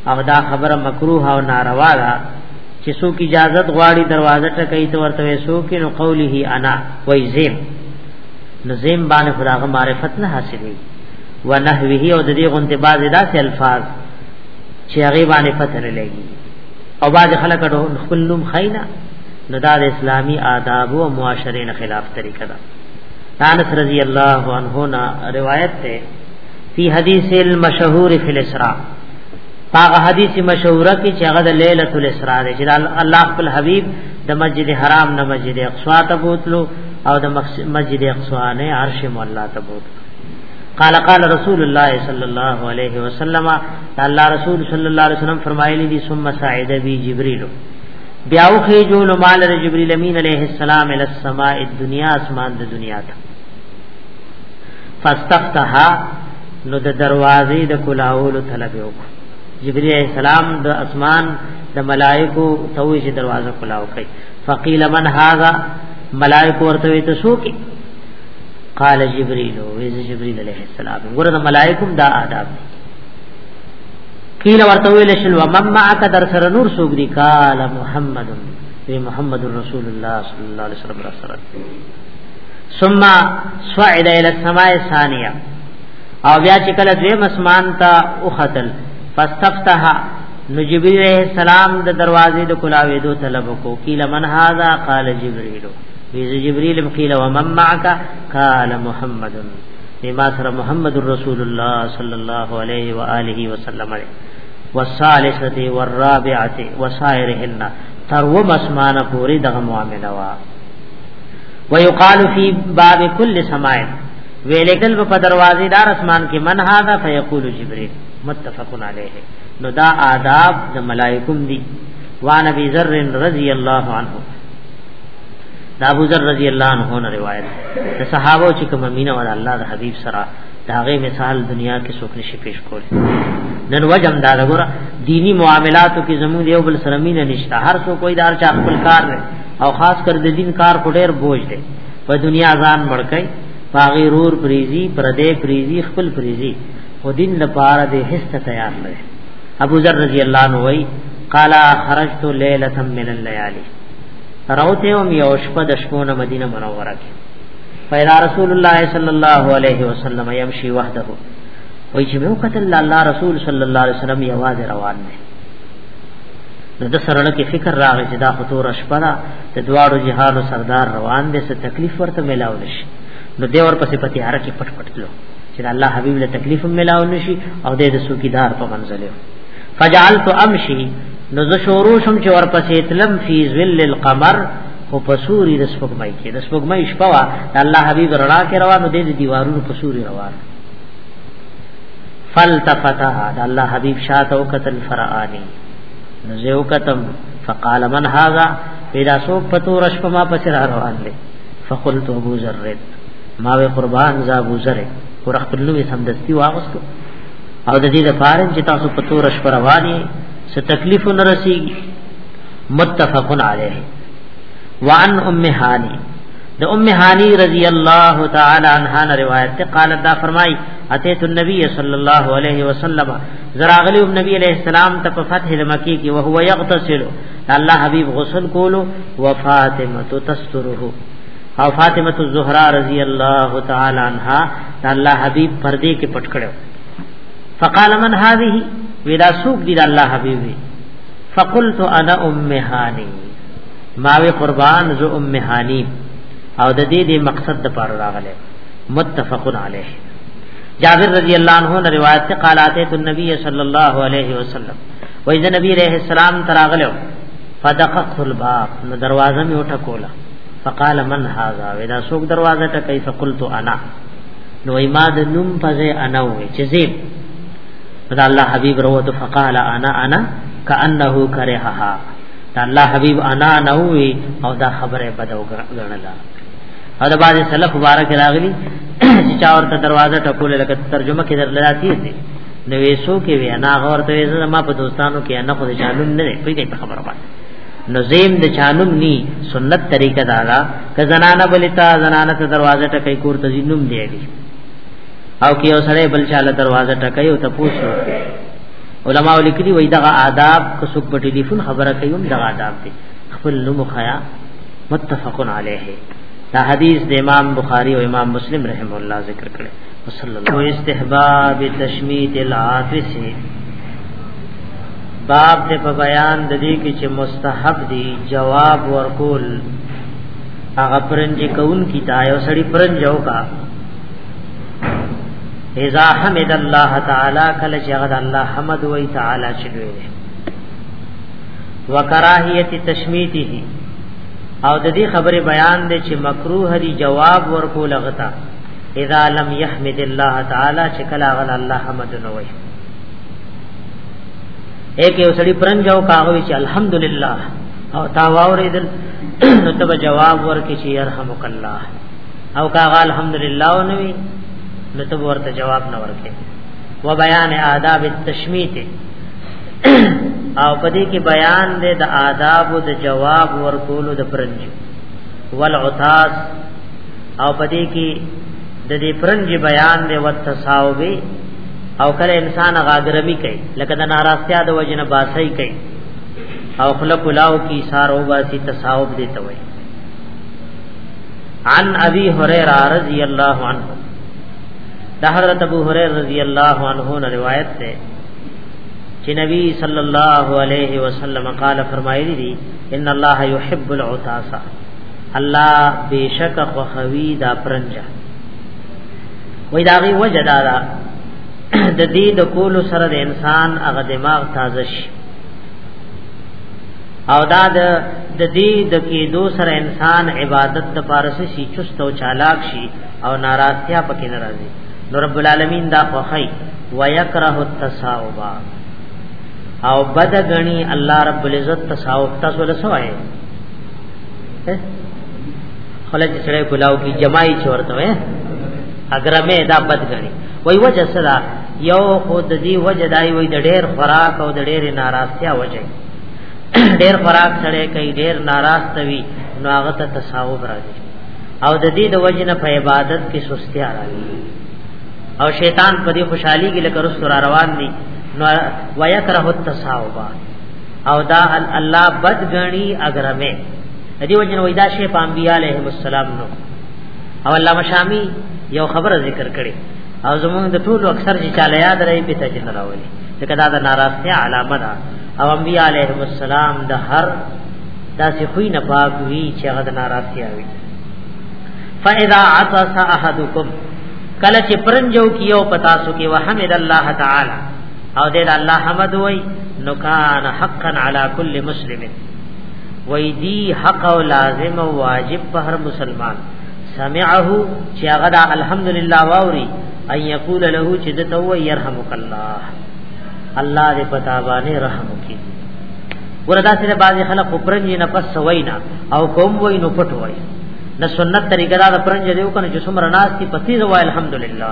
او دا خبره مکروه او ناروا ده چې څوک اجازه غواړي دروازه ټکوي ته ورته څوک نو قوله انا وای زم نزم باندې خداغه معرفت نه حاصلې و نحوه او د دې غونته باز داسې الفاظ چې هغه باندې پته نه لګي او باز خلک ډو خپل نوم خینا نو دا د اسلامي آداب او معاشره نه خلاف طریقه ده انس رضی الله عنه نا روایت ته فی حدیث المشهور فی الاسراء هغه حدیث مشهوره کې چې هغه د ليله الاسراء دی چې الله خپل حبيب د مسجد حرام نه مسجد اقصا ته بوتلو او د مسجد اقصا نه عرش مولا ته بوتلو قال قال رسول الله صلی الله علیه وسلم الله رسول صلی الله علیه وسلم فرمایلی دي ثم سعید بی جبريل بیاو خېجو نو مال جبريل امین علیه السلام ال السماء الدنيا اسمان د دنیا ته فاستفتها نو د دروازې د کلاولو طلب وکړ جبريل عليه السلام د اسمان د ملائکو توي چې دروازه کلاو کړي فقيل من هذا ملائکو ورته وي ته څوک قال جبريل ويز جبريل عليه السلام ګوره د ملائکو دا آداب دي قیل ورته ویل شل ومن معك در سره نور سوګ دی قال محمد وی محمد رسول الله صلی الله علیه وسلم رسول ثم صعد الى السماء الثانيه او بیا چې کله دوی مسمان ته او خطل فاستفتح نو جبريل عليه السلام د دروازې د کلاوې دو طلب کو قيل من هذا قال جبريل ویز جبريل قيل ومن معك قال محمد ما سره محمد رسول الله صلى الله عليه واله وسلم والثالثه والرابعه وسائرهن تر و مسمانه پوری دغه معاملې وا ويقال في باب كل سماء ویلکل په دروازې دار اسمان کې من هاذا فیقول جبريل متفق عليه نو دا آداب د ملائکم دي وان ابي ذر رضی الله عنه دا ابو ذر رضی الله عنه نه روایت د صحابه چې کوم امینه ول الله د حبیب سره داغه مثال دنیا کې څوک نشي پیش کول نن وجم دا وګوره دینی معاملاتو کې زموږ یو بل سره مینه نشته هر څوک کوئی دار چا خپل کار لري او خاص کر د دین کار کو ډیر بوج دی په دنیا ځان مړکای پاغي رور پریزي پردې پریزي خپل پریزي او دین لپاره د هیڅ تیار نه ابو ذر رضی الله عنه وای قال خرجت ليله من الليالي راوته او می اوش په د شپونه مدینه منوره کې پیدا رسول الله صلی الله علیه وسلم يمشي وحده وای چې مې وکتل الله رسول صلی الله علیه وسلم یوازې روان دی نو د سره لکه فکر راغی چې دا خو تور شپه ده د دواړو جهادو سردار روان دي څه تکلیف ورته ملاو نشي نو دی ور پسې پتی هر کې پټ پټ تلو چې الله حبيب له تکلیف ملاو نشي او د سوکیدار په منځل فجعلت امشي نو زه شروع شم چې ور پسې تلم فی ظل القمر او پسوري د سپوږمۍ کې د سپوږمۍ شپه وا الله حبيب رڼا کې روانو دي د دیوارونو پسوري روانو فلتفتها د الله حبيب شاته او قتل فرعاني نو زه وکتم فقال من هذا پیدا سو پتو رش په ما پس را روان دي فقلت ابو ذر ما وی قربان ز ابو ذر ور خپل نو سم دستی واغست او د دې د فارم چې تاسو پتو رش پر رواني څه تکلیف نه رسی متفق علیه وعن ام هانی د ام هانی رضی الله تعالی عنها روایت قالت دا فرمای اتیت النبی صلی الله علیه وسلم زراغلی نبی علیہ السلام ته په فتح مکی کې وهو یغتسل الله حبیب غسل کولو وفاطمه تستره او فاطمه الزهرا رضی الله تعالی عنها الله حبیب پردے کې پټ کړو فقال من هذه ودا سوق دی الله حبیب فقلت انا ام هانی ماوی قربان زو ام هانی او د دې د مقصد د پاره راغله متفق علیه جابر رضی اللہ عنہ نے روایت سے قال اتیت النبی صلی اللہ علیہ وسلم و اذا نبی علیہ السلام تراغلو فدقق الباب نو دروازه می وټه کولا فقال من هذا ودا سوق دروازه ته کیف قلت انا نو ما د نوم پځه انا وې چې زیب دا الله حبیب روته فقال انا انا کانه کرهها دا الله حبیب انا نو او دا خبره بدو غنلا او د بعض سلف مبارک راغلي چې چا ورته دروازه ټکول لکه ترجمه کې در لراتی دي نو وېسو کې وینا غور ته وېزه ما په دوستانو کې نه خو د چانوم نه پیږي په خبره باندې نو زیم د چانوم ني سنت طریقه دا دا ک زنانه بلتا زنانه ته دروازه ټکې کور ته زینوم دی او کې یو سره بل چاله دروازه ټکې او ته پوښتنه علماء لیکلي وای دغه آداب کو سب په ټلیفون خبره کوي دغه آداب دي خپل نوم خیا متفق علیه دا حدیث د امام بخاری او امام مسلم رحم الله ذکر کړي وصلی الله علیه استحباب تشمیت العاطس باب ته په بیان د دې کې چې مستحب دی جواب ورکول هغه پرنج کون کی تا یو سړی پرنجو کا اذا حمد الله تعالی کله چې هغه الله حمد وای تعالی چلوي وکراهیت تشمیته او د دې خبرې بیان دی چې مکروه دی جواب ورکول غتا اذا لم يحمد الله تعالی چې کله غل الله حمد نو وي ایک یو سړی پرنګو کاغوي چې الحمدلله او تا واوریدل نو ته جواب ورکې چې يرحمک الله او کاغه الحمدلله او نوي نو ته ورته جواب نه ورکې و بیان آداب التشمیت او پدې کې بیان دې د آداب او د جواب ورکولو د پرنج والعتاس او پدې کې د دې پرنج بیان دې وتصاوبي او کله انسان غاګرمی کوي لکه د ناراستیا د وجنه باسي کوي او خلق لاو کی سارو باسی تصاوب دیتا وئی عن ابي هريره رضي الله عنه دا حضرت ابو هريره رضي الله عنه نے روایت ہے چې نبی صلی الله علیه وسلم قال فرمایلی دي ان الله يحب العطاس الله بیشک خوخوی دا پرنجا وای دا غي وجدا دا د دې د کول سره د انسان هغه دماغ تازه شي او دا د د دې د کېدو سره انسان عبادت د پارسه شي چست او چالاک شي او ناراضتیا پکې ناراضي نو رب العالمین دا خوخی ويكره التساوب او بد غنی الله رب العزت تساوب تاسو له سوای خلک سره ګلاو کی جماعي چورته وې اگر مې دا بد غنی وای وجه صدا یو خود دی وجه دای وای د ډېر خوراک او د ډېر ناراضتیا وجه ډېر خوراک سره کوي ډېر ناراض توي نو هغه ته تساوب راځي او د دې د وجنه په عبادت کې سستی راغلی او شیطان په دې خوشحالي کې لکه رسول را روان دي نو ويکره التصاوب او دا الله بد غني اگرمه دې وجنه وای دا شی په انبیاء علیهم السلام نو او الله مشامی یو خبره ذکر کړي او زمونږ د ټولو اکثر چې چاله یاد راي په تجربه راولي ځکه دا د ناراضتیا علامه ده او انبیاء علیهم السلام د هر داسې خوی نه پاک وی چې هغه د ناراضتیا وی فاذا عطس احدكم کله چې پرنجو کیو پتا سو کې وحمد الله تعالی او دې الله حمد وای نو کان حقا علی کل مسلم وای دی حق او لازم او واجب په هر مسلمان سمعه چې هغه دا الحمدلله واوري ان یقول له چې دته وای يرحمک الله الله دې پتا باندې رحم وکړي وردا سره بعضی خلک خو پرنګ نه پس سوي نه او کوم وای نو پټ وای د سنت طریقه دا پرنګ دیو کنه چې څومره ناس کی پتی زو الحمدلله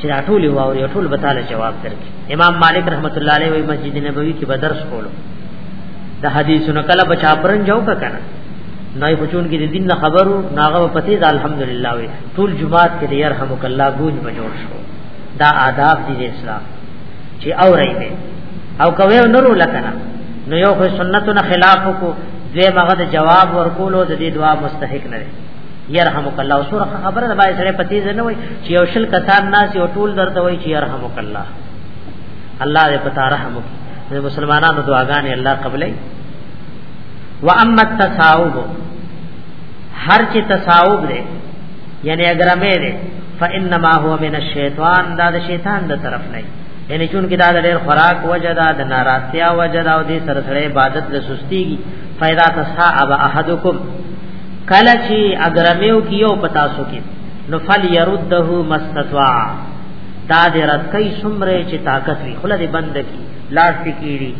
چې ټول یو او ټول بتاله جواب درکې امام مالک رحمت الله علیه وی مسجد نبوی کې بدرس کولو د حدیثونو کله بچا پرنګ جو کنه نه په چون کې د دین نه خبرو ناغه پتی دا الحمدلله وی ټول جمعات کې يرحمک الله ګوج بجوړ شو دا آداب دي اسلام چې اوري به او کوي نورو لکنه نو یو خو سنتو نه خلاف کو دوی مغه د جواب ورکولو د دې دعا مستحق نه دی يرحمک الله سور خبره د بای سره پتی زنه وای چې یو شل کسان ناس یو ټول درته وای چې يرحمک الله الله دې پتا رحم وکړي د مسلمانانو دعاګانې الله قبلې و اما التصاوب هر چې تصاوب دې یعنی اگر مې دې فانما هو من الشیطان دا د شیطان د طرف نه یعنی چون کې دا د ډېر خوراک وجدا د ناراضتیا وجدا او د سره سره عبادت له سستیږي فیدا تسا ابا احدکم کله چې اگرمیو کیو پتا سو کې نو فل يرده مستطاع دا دې رات کوي سمره چې طاقت وي خله دې بند کی لاړ فکیری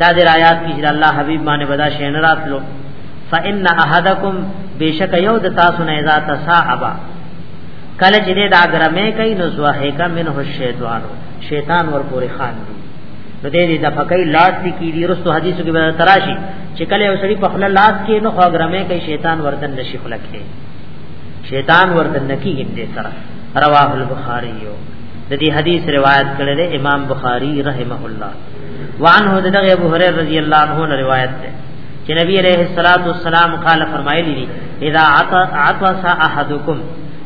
دا دې آیات کې چې الله حبیب باندې بدا شین راتلو فإن أحدكم بشک یو د تاسو نه ذات صاحب کله چې دا اګرمه کوي نو زوهکا منه الشیطان شیطان ور پورې خان دی نو دې دې د فقای لاس دی کی دی رسو حدیثو کې به تراشی چې کله یو سړي په خپل لاس کې نو اګرمه کوي شیطان وردن نشي خلکه شیطان وردن نکی هم دې سره رواه البخاری یو د دې حدیث روایت کړی دی امام بخاری رحمه الله وعنه دغه ابو هريره رضی الله عنه روایت ده چې نبی عليه الصلاه والسلام قال فرمایلی دي اذا عطس احدكم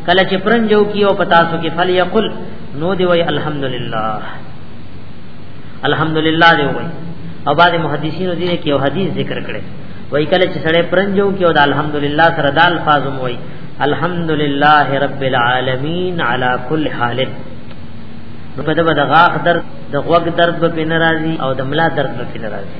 کله چې پرنجو کیو پتا سو کې فليقل نو دی وای الحمدلله الحمدلله دی وای او بعد محدثینو دي کې یو حدیث ذکر کړي وای کله چې سړی پرنجو کې او د الحمدلله سره د الفاظ مو وای الحمدلله رب العالمین علی کل حال نو په دغه غاخ درد د غوګ درد په ناراضي او د ملا درد په ناراضي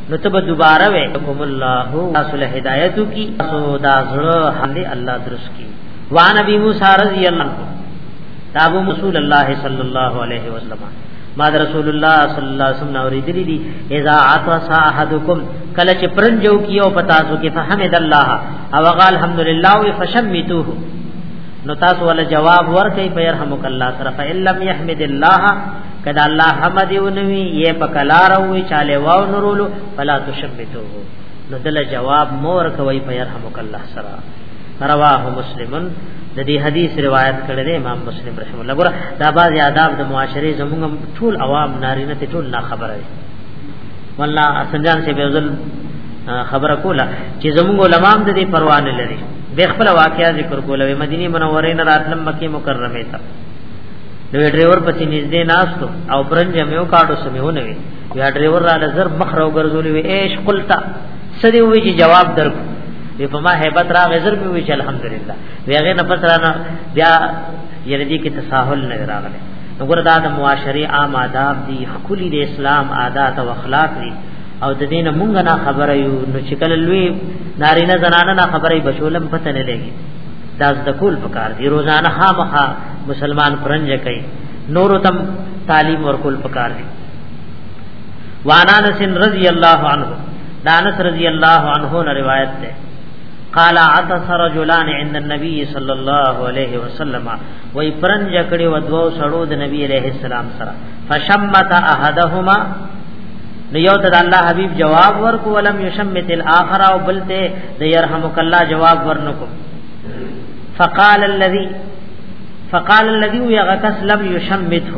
نو تب دوباره وې کوم الله تاسو له هدایت کی تاسو دا زړه حل الله درس کی وان ابي موسی رضی الله عنه تابو رسول الله صلی الله علیه وسلم ما رسول الله صلی الله علیه وسلم اوریدلی دی اذا عطس احدکم کله چې پرنجو کیو پتا سو کې فحمد الله او قال الحمدلله فشمتوه نو تاسو ول جواب ورکړئ په يرحمک الله طرف ان لم يحمد الله کدا الله حمد ونوي یې په کلار او چاله واو نورولو فلا تشمتو نو دل جواب مور کوي په يرحمک الله سرا رواه مسلمن د دې حدیث روایت کړی دی امام مسلم رحم الله ګره دا باز آداب د معاشره زموږ ټول عوام نارینه ته ټول نه خبره وي والله اسنجان سے بيزل خبره کوله چې زموږ علماء د دې پروا نه لري د خپل واقعیا ذکر کوله مدینه منوره نه راتلم مکه مکرمه ته نو ډرایور پسې نږدې ناستو او برنج مې یو کاټو سمېونه وي یا ډرایور را لزر مخ راو ګرځولې وي ايش قلتا سدي وی چې جواب درک وی په ما hebat را غزر مې وی چې الحمدلله ویغه نه پس را نه بیا یره دې کې تساهل نه راغله نو ګور دا د معاشري عام آداب دي خولي د اسلام عادت او اخلاق دي او د دینه مونږ نه خبره یو نو چې کله لوی نارینه زنانه نه خبره بچولم پته نه لګي دا د کول پکار دی روزانه خامخا مسلمان پرنج کوي نور تم تعلیم ورکول پکار دي وانا انس رضی الله عنه دانس رضی الله عنه نے روایت ہے قال عطس رجلان عند النبي صلى الله عليه وسلم وای پرنج کړي و دوو سړو د نبی عليه السلام سره فشمت احدهما نو یو ته الله حبیب جواب ورکو ولم یشمت الاخر او بلته د يرحمک الله جواب ورنکو فقال الذي فقال الذي يغتس لم يشمته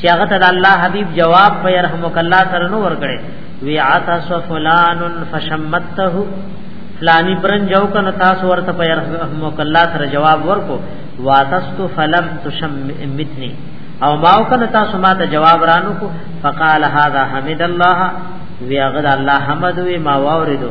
چې هغه ته الله حبيب جواب په يرحمک الله سره نو ورکړي وی عطس فلان فشمته فلانی برن جو کنه تاسو ورته په يرحمک الله سره جواب ورکو واتست فلم تشمتني او ما وکنه تاسو ما ته جواب رانو کو فقال هذا حمد الله وی هغه الله حمد وی ما واوریدو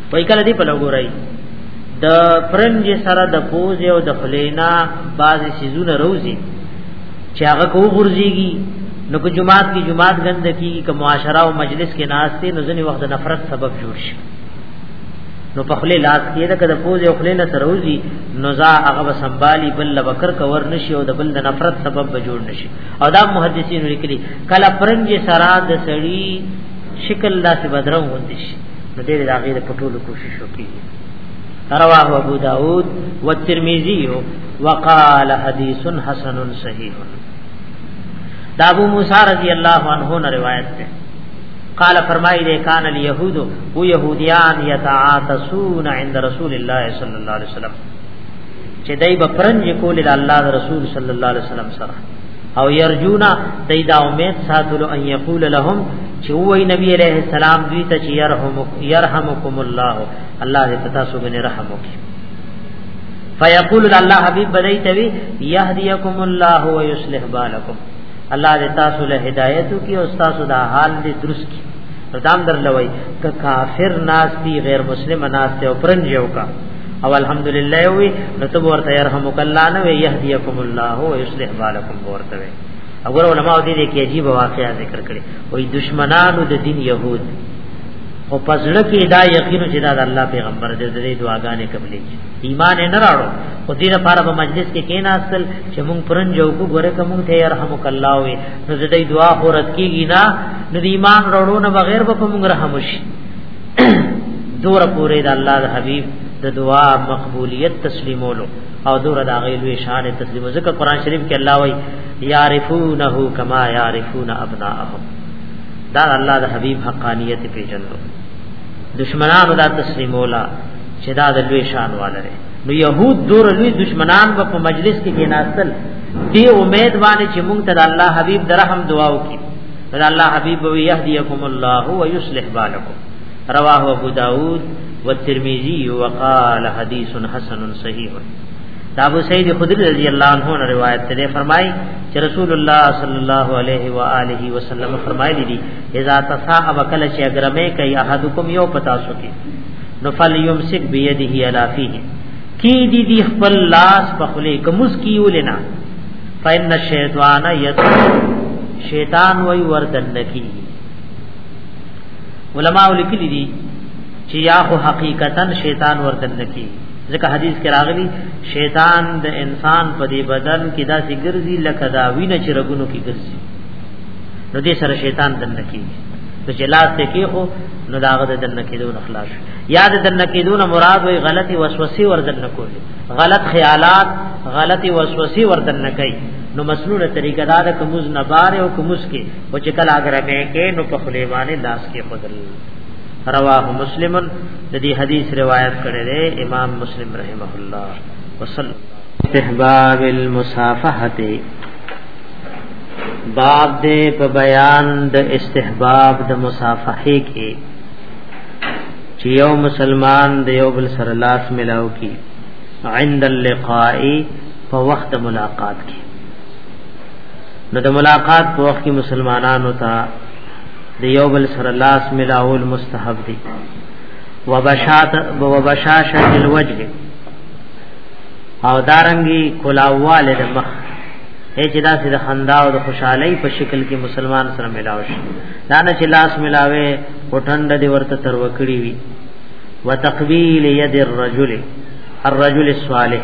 وای کله دی په لګورای د پرنج سره د پوز او د خلینا بعضی سيزونه روزي چې هغه کو غورځيږي نو کو جماعت کی جماعت غند کی که معاشره او مجلس کې ناس ته نو ځنی وخت نفرت سبب جوړ شي نو په خلی لاس کې ده کده پوز او خلینا سره روزي نو ځا هغه سنبالي بل بکر کور نشي او د بل د نفرت سبب به جوړ نشي او دا محدثین لیکلي کله پرنج سره د سړی شکل داسې بدرنګ وندي شي نو دې د هغه په ټولو کوشش وکړي رواه ابو داود والترمذي وقال حديث حسن صحيح دا ابو موسی رضی اللہ عنہ نے روایت ہے قال فرمائی دے کان الیہود و یہودیان یتعاتسون عند رسول اللہ صلی اللہ علیہ وسلم چې دای په پرنج کول د الله رسول صلی الله علیه وسلم سره او يرجونا دای دا امید ساتلو ان یقول لهم چې وای نبی عليه السلام دوی ته چې يرحمک يرحمکم الله الله دې پتا سو باندې رحم وکړي فیقول الله حبیب بدای ته وی يهديکم الله ويصلح بالکم الله دې تاسو له هدایت کی او تاسو دا حال دې درست کی دام در لوي ک کافر ناس دی غیر مسلم ناس ته او پرنجو کا او الحمدلله وی نو ته ورته يرحمک الله نو يهديكم الله ويصلح بالكم ورته وی اگر علماء دې دې کې عجیب واقعا ذکر کړي وای دشمنانو د دین يهود او پزړه کې دا یقین چې دا د الله پیغمبر دې دې دعاګانې قبلې ایمان نه راړو او دې لپاره په مجلس کې کېناستل چې مونږ پرنج او کو ګوره کوم ته يرحمک الله وی نو دې دعا هو رد کیږي نه نو ایمان راړو نه بغیر به مونږ رحم وشي دور پورې د الله د حبيب د دعا مقبولیت تسلیمولو او دور د هغه لوی شان تسلیم ځکه قران شریف کې الله وایي یعرفونه کما یعرفون ابناءهم دا الله د حبیب حقانیت پیژنلو دشمنانو دا تسلیمولا چې دا د لوی شان والره نو يهود دور لوی دشمنان په مجلس کې کېناستل دی امید باندې چې مونږ ته د الله حبیب درهم دعا وکړي دا الله حبیب وی یهدیکم الله و یصلح بالکم رواه ابو داود والترمذی وقال حدیث حسن صحیح دا ابو سعید خدری رضی اللہ عنہ نے روایت تے فرمائی کہ رسول اللہ صلی اللہ علیہ والہ وسلم فرمائے دی اذا تصاحب کل چ اگر میں کہ احدکم یو پتا سکی نفل یمسک بیده علی فیہ کی دی دی خپل لاس پخلی کمس کیو لینا فإن الشیطان یتو شیطان وای وردن نکی علماء لیکلی دي چې یا خو حقیقتا شیطان وردن نکی ځکه حدیث کې راغلی شیطان د انسان په دې بدن کې داسې ګرځي لکه دا وینه چې رګونو کې ګرځي نو دې سره شیطان دن نکی نو چې لاس ته کې خو نو داغه د دن کېدون خلاص یاد دن کېدون مراد وي غلطي وسوسه ور دن کول غلط خیالات غلطي وسوسه ور دن کوي نو مسنونه طریقه دا د کومز نه بار او کومز کې او چې کله اگر مې کې نو په خلیوانه لاس کې خدل رواه مسلم د دې حدیث روایت کړی دی امام مسلم رحمه الله وصلی استحباب المصافحه باب دې په بیان د استحباب د مصافحه کې چې یو مسلمان د یو بل سره لاس ملاو کی عند اللقاء په وخت د ملاقات کې نو د ملاقات په وخت کې مسلمانانو ته د یو بل سره لاس ملاول مستحب دي وبشات وبشاشه الوجه او دارنګي کولاواله د مخ هیڅ داسې د خندا او د خوشحالي په شکل کې مسلمان سره ملاوي شي دا نه چې لاس ملاوي او ټنډه دی ورته تر وکړي وي وتقبيل يد الرجل الرجل الصالح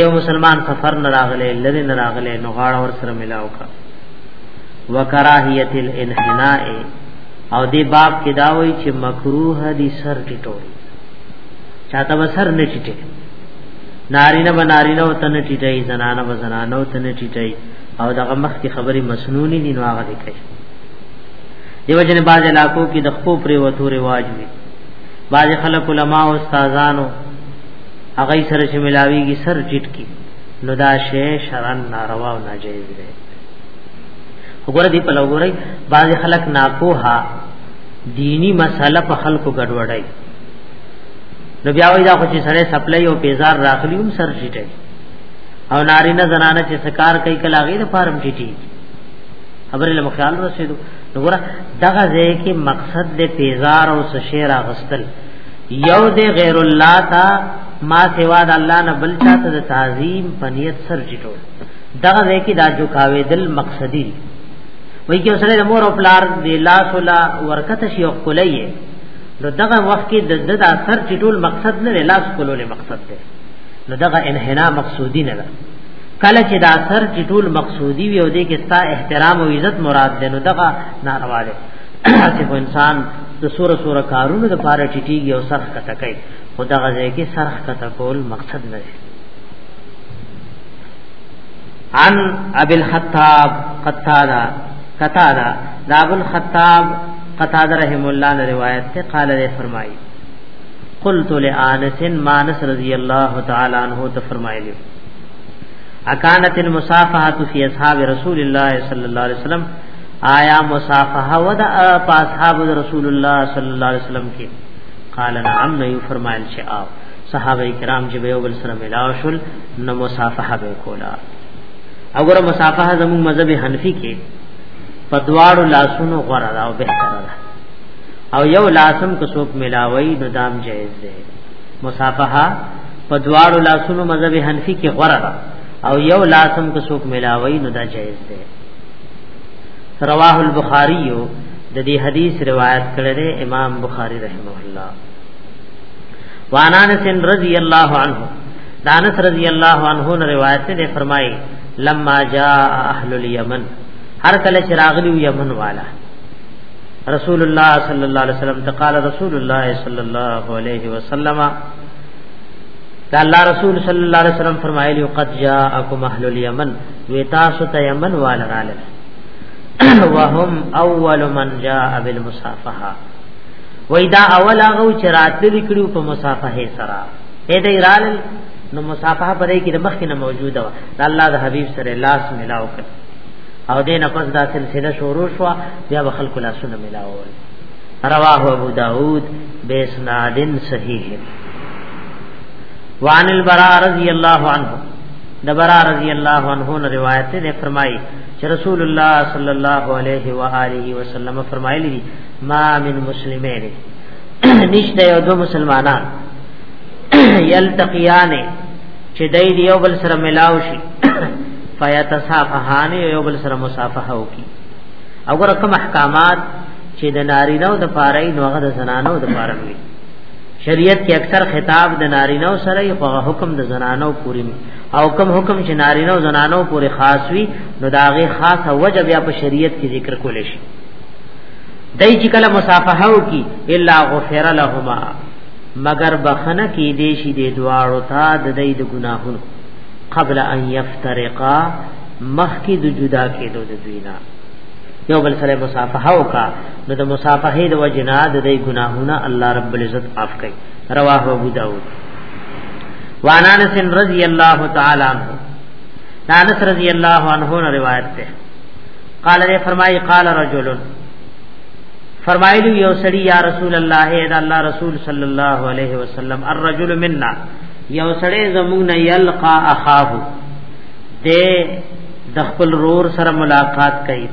یو مسلمان سفر نه راغله لری نه راغله نو غاړه ور سره ملاو کا وکراهیت الانحناء او دی باب کې دا وایي چې مکروه دي سر ټټول چاته وسر نه ټټي نارینه به نارینه او تنه ټټي زنانه به زنانه او تنه ټټي او دغه مخ کې خبري مسنونی دي نو هغه دي کوي دیو جن باز علاقو کې د خپل پریوتو رواج وي باز خلک علما او استادانو هغه سره چې ملاويږي سر ټیټ کی نو دا شی شرعن ناروا او ناجیز دی وګوره دی په لګورای بعض خلک ناپوها دینی مسله په خلکو ګډوډای نو بیا وای دا خو چې سره سپلای او پیزار راخلی هم سر ټیټه او نارینه زنانه چې سکار کوي کله غیر فارم ټیټي خبرې له مخال رسیدو وګوره دغه ځای کې مقصد د پیزار او سشیر اغستل یو دې غیر الله تا ما سوا د الله نه بل چاته د تعظیم په نیت سر جټو دغه ځای کې دا جو کاوي دل مقصدی وای کې سره د مور او پلار د لاس ولا ورکته شي او کولای نو دغه وخت کې د د اثر جټول مقصد نه لاس کولول مقصد دی نو دغه انحنا مقصودی نه ده کله چې دا اثر جټول مقصودی وي او دې کې ستا احترام او عزت مراد ده نو دغه ناروا ده چې په انسان د سور سور کارونو د پاره ټیټیږي او سرخ کته کوي خدا غزه کې سرخ کته کول مقصد نه دی عن ابي الخطاب قتاده قتاده دا ابو الخطاب قتاده رحم الله نے روایت سے قال نے فرمائی قلت لانس مانس رضی اللہ تعالی عنہ تو فرمائے لیو اکانت المصافحه فی اصحاب رسول اللہ صلی اللہ علیہ وسلم آیا مصافحه و د اصحاب رسول الله صلی الله علیه وسلم کې قال نعم نه فرمایل چې او صحابه کرام چې به بل سره ملاو شول نو مصافحه به کولا وګوره مصافحه زموږ مذهب حنفي کې پدواړو لاسونو غوړه دا او بهتره ده او یو لاسم کو څوک ملاوي نو دام جایز ده مصافحه پدواړو لاسونو مذهب حنفي کې غوړه ده او یو لاسم کو څوک ملاوي نو دا جایز ده رواه البخاری د دې حدیث روایت کړی دی امام بخاری رحمه الله وان انس رضی الله عنه دانس رضی الله عنه نے روایت سے فرمائی لما جاء اهل اليمن هر کله چې راغلی یمن والا رسول الله صلی الله علیه وسلم ته قال رسول الله صلی الله علیه وسلم دا الله رسول صلی الله علیه وسلم فرمایلی قد جاءکم اهل اليمن وی تاسو ته یمن وال رااله وهم اول من جاء بالمصافحه وی دا اول هغه چې راتللی کړو په مصافحه سره اې دې رال نو مصافحه پرې کې د مخ نه موجوده و د الله د حبيب سره لاس ملاو کړ او دې نه پس دا سلسله شروع شو بیا به خلکو لاسونه ملاول رواه ابو داود بیسنادن صحیح وان البراء رضی اللہ عنہ دبرا رضی الله عنه نے روایت نے فرمائی کہ رسول اللہ صلی اللہ علیہ والہ وسلم فرمائے لی ما من مسلمین نشته یو دو مسلمانان یلتقیان چې دای دی یو بل سره ملاو شي فیتصافحان یو بل سره مصافحه وکي او رقم احکامات چې د نارینه او د پاره نو هغه د زنانو د پاره وي شریعت کې اکثر خطاب د نارینه سره یو حکم د زنانو پوری او کم حکم چې نارینه او زنانو پورې خاص وي نو داغه خاص وجه بیا په شریعت کې ذکر کول شي دای چې کله مصافحه وکي الا غفر لهما مگر بخنه کې دې شي دې دواړو ته د دې د ګناهونو قبل ان يفترقا مخکې د جدا کېدو د دوی نه یو بل سره مصافحه وکا نو د مصافحه د وجنا د دې ګناهونه الله رب العزت عاف کړي رواه ابو داود وعن انس رضی الله تعالی عنہ انس رضی الله عنه نے روایت ته قال نے فرمائی قال رجل فرمایلی یو سړی یا رسول الله اے الله رسول صلی الله علیه وسلم الرجل منا یو سړی زمون یلقا اخاه دے د خپل رور سره ملاقات کوي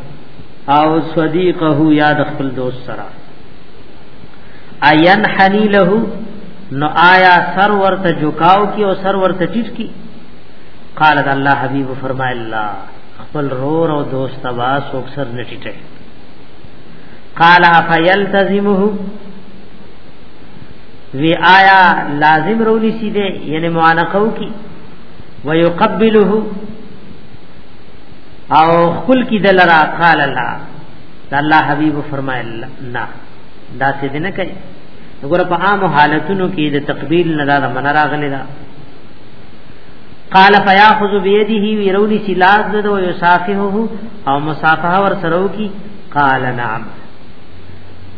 او صدیقه یا د خپل دوست سره عین حنی له نو آیا سر ورته جوکاو کی او سر ورته ټیټ کی قال الله حبیب فرمای الله خپل رور او دوست تبا سوک سر نټیټه قال افیلتزمه وی آیا لازم رونی سیده یعنی معانقو کی ویقبله او خپل کی دل را قال الله دا الله حبیب فرمایل نه دا څه دې نه کوي وګوره په عام حالتونو کې د تقبیل نه دا من راغلی دا قال فیاخذ بيدیه ویرونی سلاس ده او یصافحه او مصافحه ور سره کی قال نعم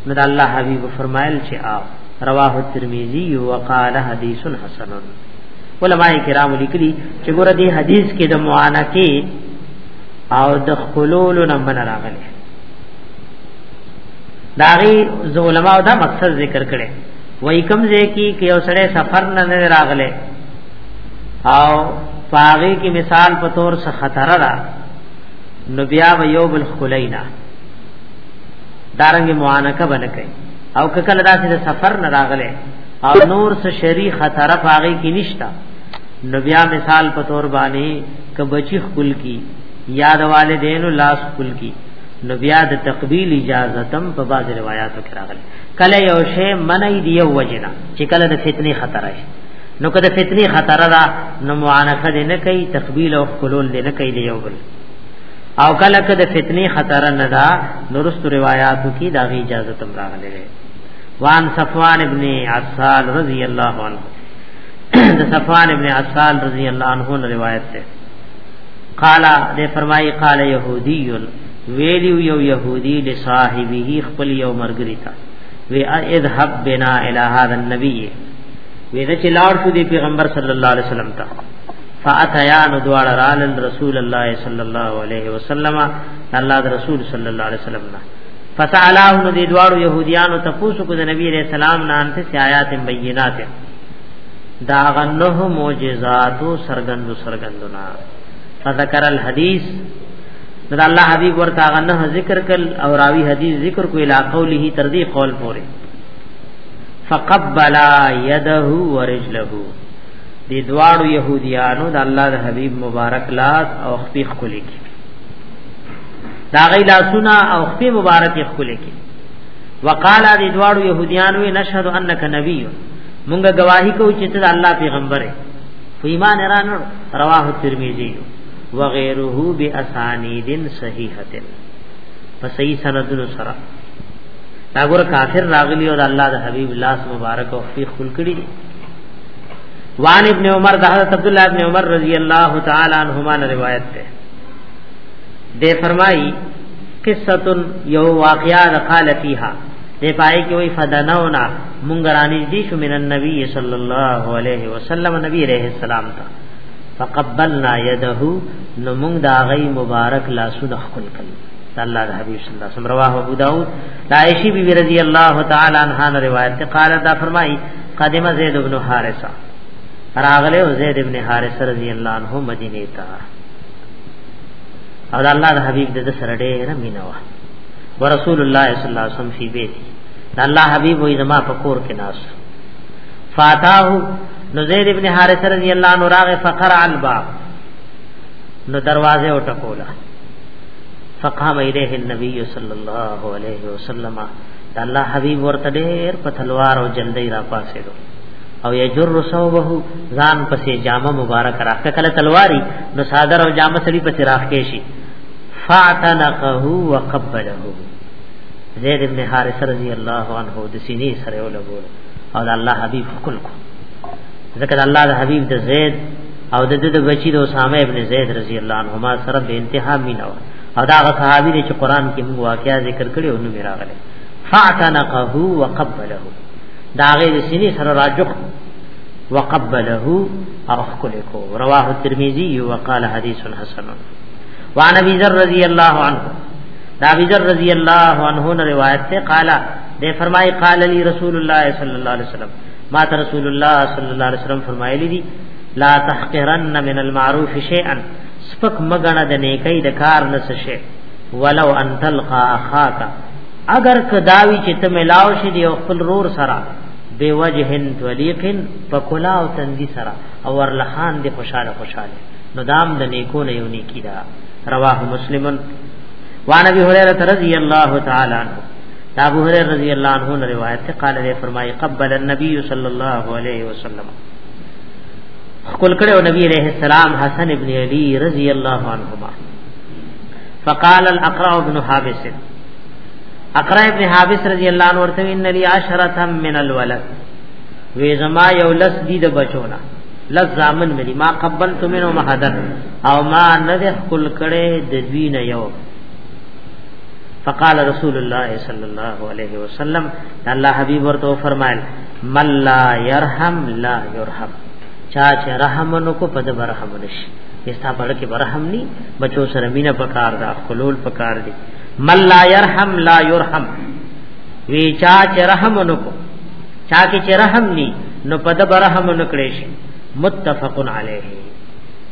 نو الله حبیب فرمایل چې آو رواه الترمذی وقال حدیث حسن علماء کرام لیکلي چې ګوره دې حدیث کې د معانکه او د خلولو نه من راغلي داغي علماء دا مقصد ذکر کړي وای کوم ځای کې کې یو سړی سفر نه نه راغله او پاغي کې مثال په تور څه خطر را نو بیا و یو بل خلینا دارنګ معانکه بنکې او کله داسې سفر نه راغله او نور څه شری خطر پاغي کې نشتا نو بیا مثال په تور باندې ک بچی خپل کی یا د والدینو لاس خپل کی نو بیا د تقبیل اجازه تم په باز روایتو کې راغلی کله یو شی منی دی یو وجنا چې کله د فتنې خطر راشي نو کله فتنې خطر را نو معانقه دې نه کوي تقبیل او خلول دې نه کوي دی یو بل او کله کله فتنې خطر نه دا نورست روایتو کې دا غي اجازه تم راغلی وان صفوان ابن عسال رضی الله عنه د صفوان ابن عسال رضی الله عنه روایت ده قال دې فرمایي قال يهودي ویلیو یو يهودي لصاحبه خپل یو مرګری تا وی اذهب بنا الى هذا النبي وی د چلاړ شو دی پیغمبر صلی الله علیه وسلم ته فاتیا نو دوار رال رسول الله صلی الله علیه وسلم الله رسول صلی الله علیه وسلم نه فسالاه نو دی دوارو یهودیانو تپوسو کو د نبی علیہ السلام نه انت سی آیات بینات دا غنه معجزات سرګند سرګندنا فذكر الحديث دا الله حبیب ورته غنه ذکر کل او راوی حدیث ذکر کو الی قوله تر دی قول پوره فقبل يده ورجله دی دوارو یهودیانو د الله د حبیب مبارک لاس او خپیخ کو لیکي دا غي لاسونه او خپې مبارک خپل کې وقالا دې دواړو يهوديان وي نشهد انك نبي مونږه گواہی کوو چې ته الله پیغمبر یې په ایمان ایران رواه ترمذی وغيره باسانید صحیحه په صحیح سندونو سره دا ګور کافر راغلی او د الله د حبیب لاس مبارک او خپې خپل کړی وان ابن عمر د حضرت عبد الله ابن عمر رضی الله تعالی عنہما روایت ده دے فرمائی قصتن یو واقعا دقال فیها دے پائی کی وی فدنونا منگرانی دی شو من النبی صلی اللہ علیہ وسلم نبی علیہ السلام تا فقبلنا یده نو مونږ دا غي مبارک لا سونه خپل کړي الله د حبيب صلی الله علیه وسلم رواه ابو داود عائشہ بی بی رضی الله تعالی عنها نے روایت تے قال دا فرمائی قدم زید بن حارثہ راغله زید بن حارثہ رضی الله عنه مدینه تا او دا الله د حبيب د سره ډېر مينه وا ورسول الله صلی الله علیه وسلم فی بیت دا الله حبيب وې زما په کور کې ناس فاتاه نو زید ابن حارث رضی الله عنه راغ فقر الباب نو دروازه او ټکولا فقام الیه النبی صلی الله علیه وسلم دا الله حبیب ورته ډیر په تلوار او جلدی را پاسې دوه او یجر صوبه ځان پسې جامه مبارک راخته کله تلواری نو صادر او جامه سړي پسې راخته شي فاعتنقه وقبله زید ابن حارث رضی الله عنه د سینې سره ولګول او د الله حبیب خپل کو ذکر الله د حبیب د زید او د د بچی د اسامه ابن زید رضی الله عنهما سره به انتها مینو او دا غ صحابي چې قران کې موږ واقعیا ذکر کړي او نو میراغله فاعتنقه وقبله داغه د سینې سره راجخ وقبله او خکل کو رواه الترمذی وقال حدیث حسن وعن ابي ذر رضی الله عنه دا ابي ذر رضی الله عنه نے روایت سے قال دے فرمائے قال علی رسول اللہ صلی اللہ علیہ وسلم ما ته رسول الله صلی الله علیه وسلم فرمایلی دي لا تحقرن من المعروف شیئا سپک مګنه د نیکی د کار نس شي ولو ان تلقا اخاک اگر کداوی چې ته ملاو شې دی او خپل رور سره بے وجهن طلیقن فکلا او تندی سرا او ورلخان دی خوشاله خوشاله نو دام د نیکو نه یو نیکی دا رواه مسلمن وان ابي هريره رضی الله تعالی عنہ ابو هريره رضی الله عنه نے روایت سے قال نے فرمائی قبل النبي صلی الله علیه وسلم خپل کړه نبی علیہ السلام حسن ابن علی رضی الله عنهما فقال الاقرا ابن حابس اقرا ابن حابس رضی الله عنه ورته ان لي عشرة من الولد وی زما یو لس دی د بچونا لس زامن ملي ما قبلت منه محدن او ما نذخ کل کړه د دوی نه یو فقال رسول الله صلی الله علیه وسلم الله حبیب ورته فرمایل من لا يرحم لا يرحم چا چې رحم نو کو پد برحم نشي استا پړ کې برحم ني بچو سره مینه پکار دا خلول پکار دي من لا يرحم لا يرحم وی چا چې رحم نکو چا کې چې رحم ني نو پد برحم نکړې شي متفق علیه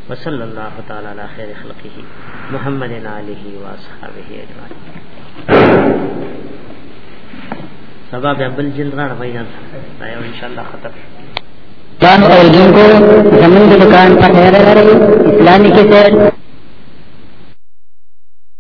وصلی الله تعالی علی خیر خلقه محمد علیه و اصحابہ اجمعین سبا بیا بل جلد را روي ځان دا یو ان شاء الله ختم دان او جن کو زمون د دکان په خیر لري اسلامي کې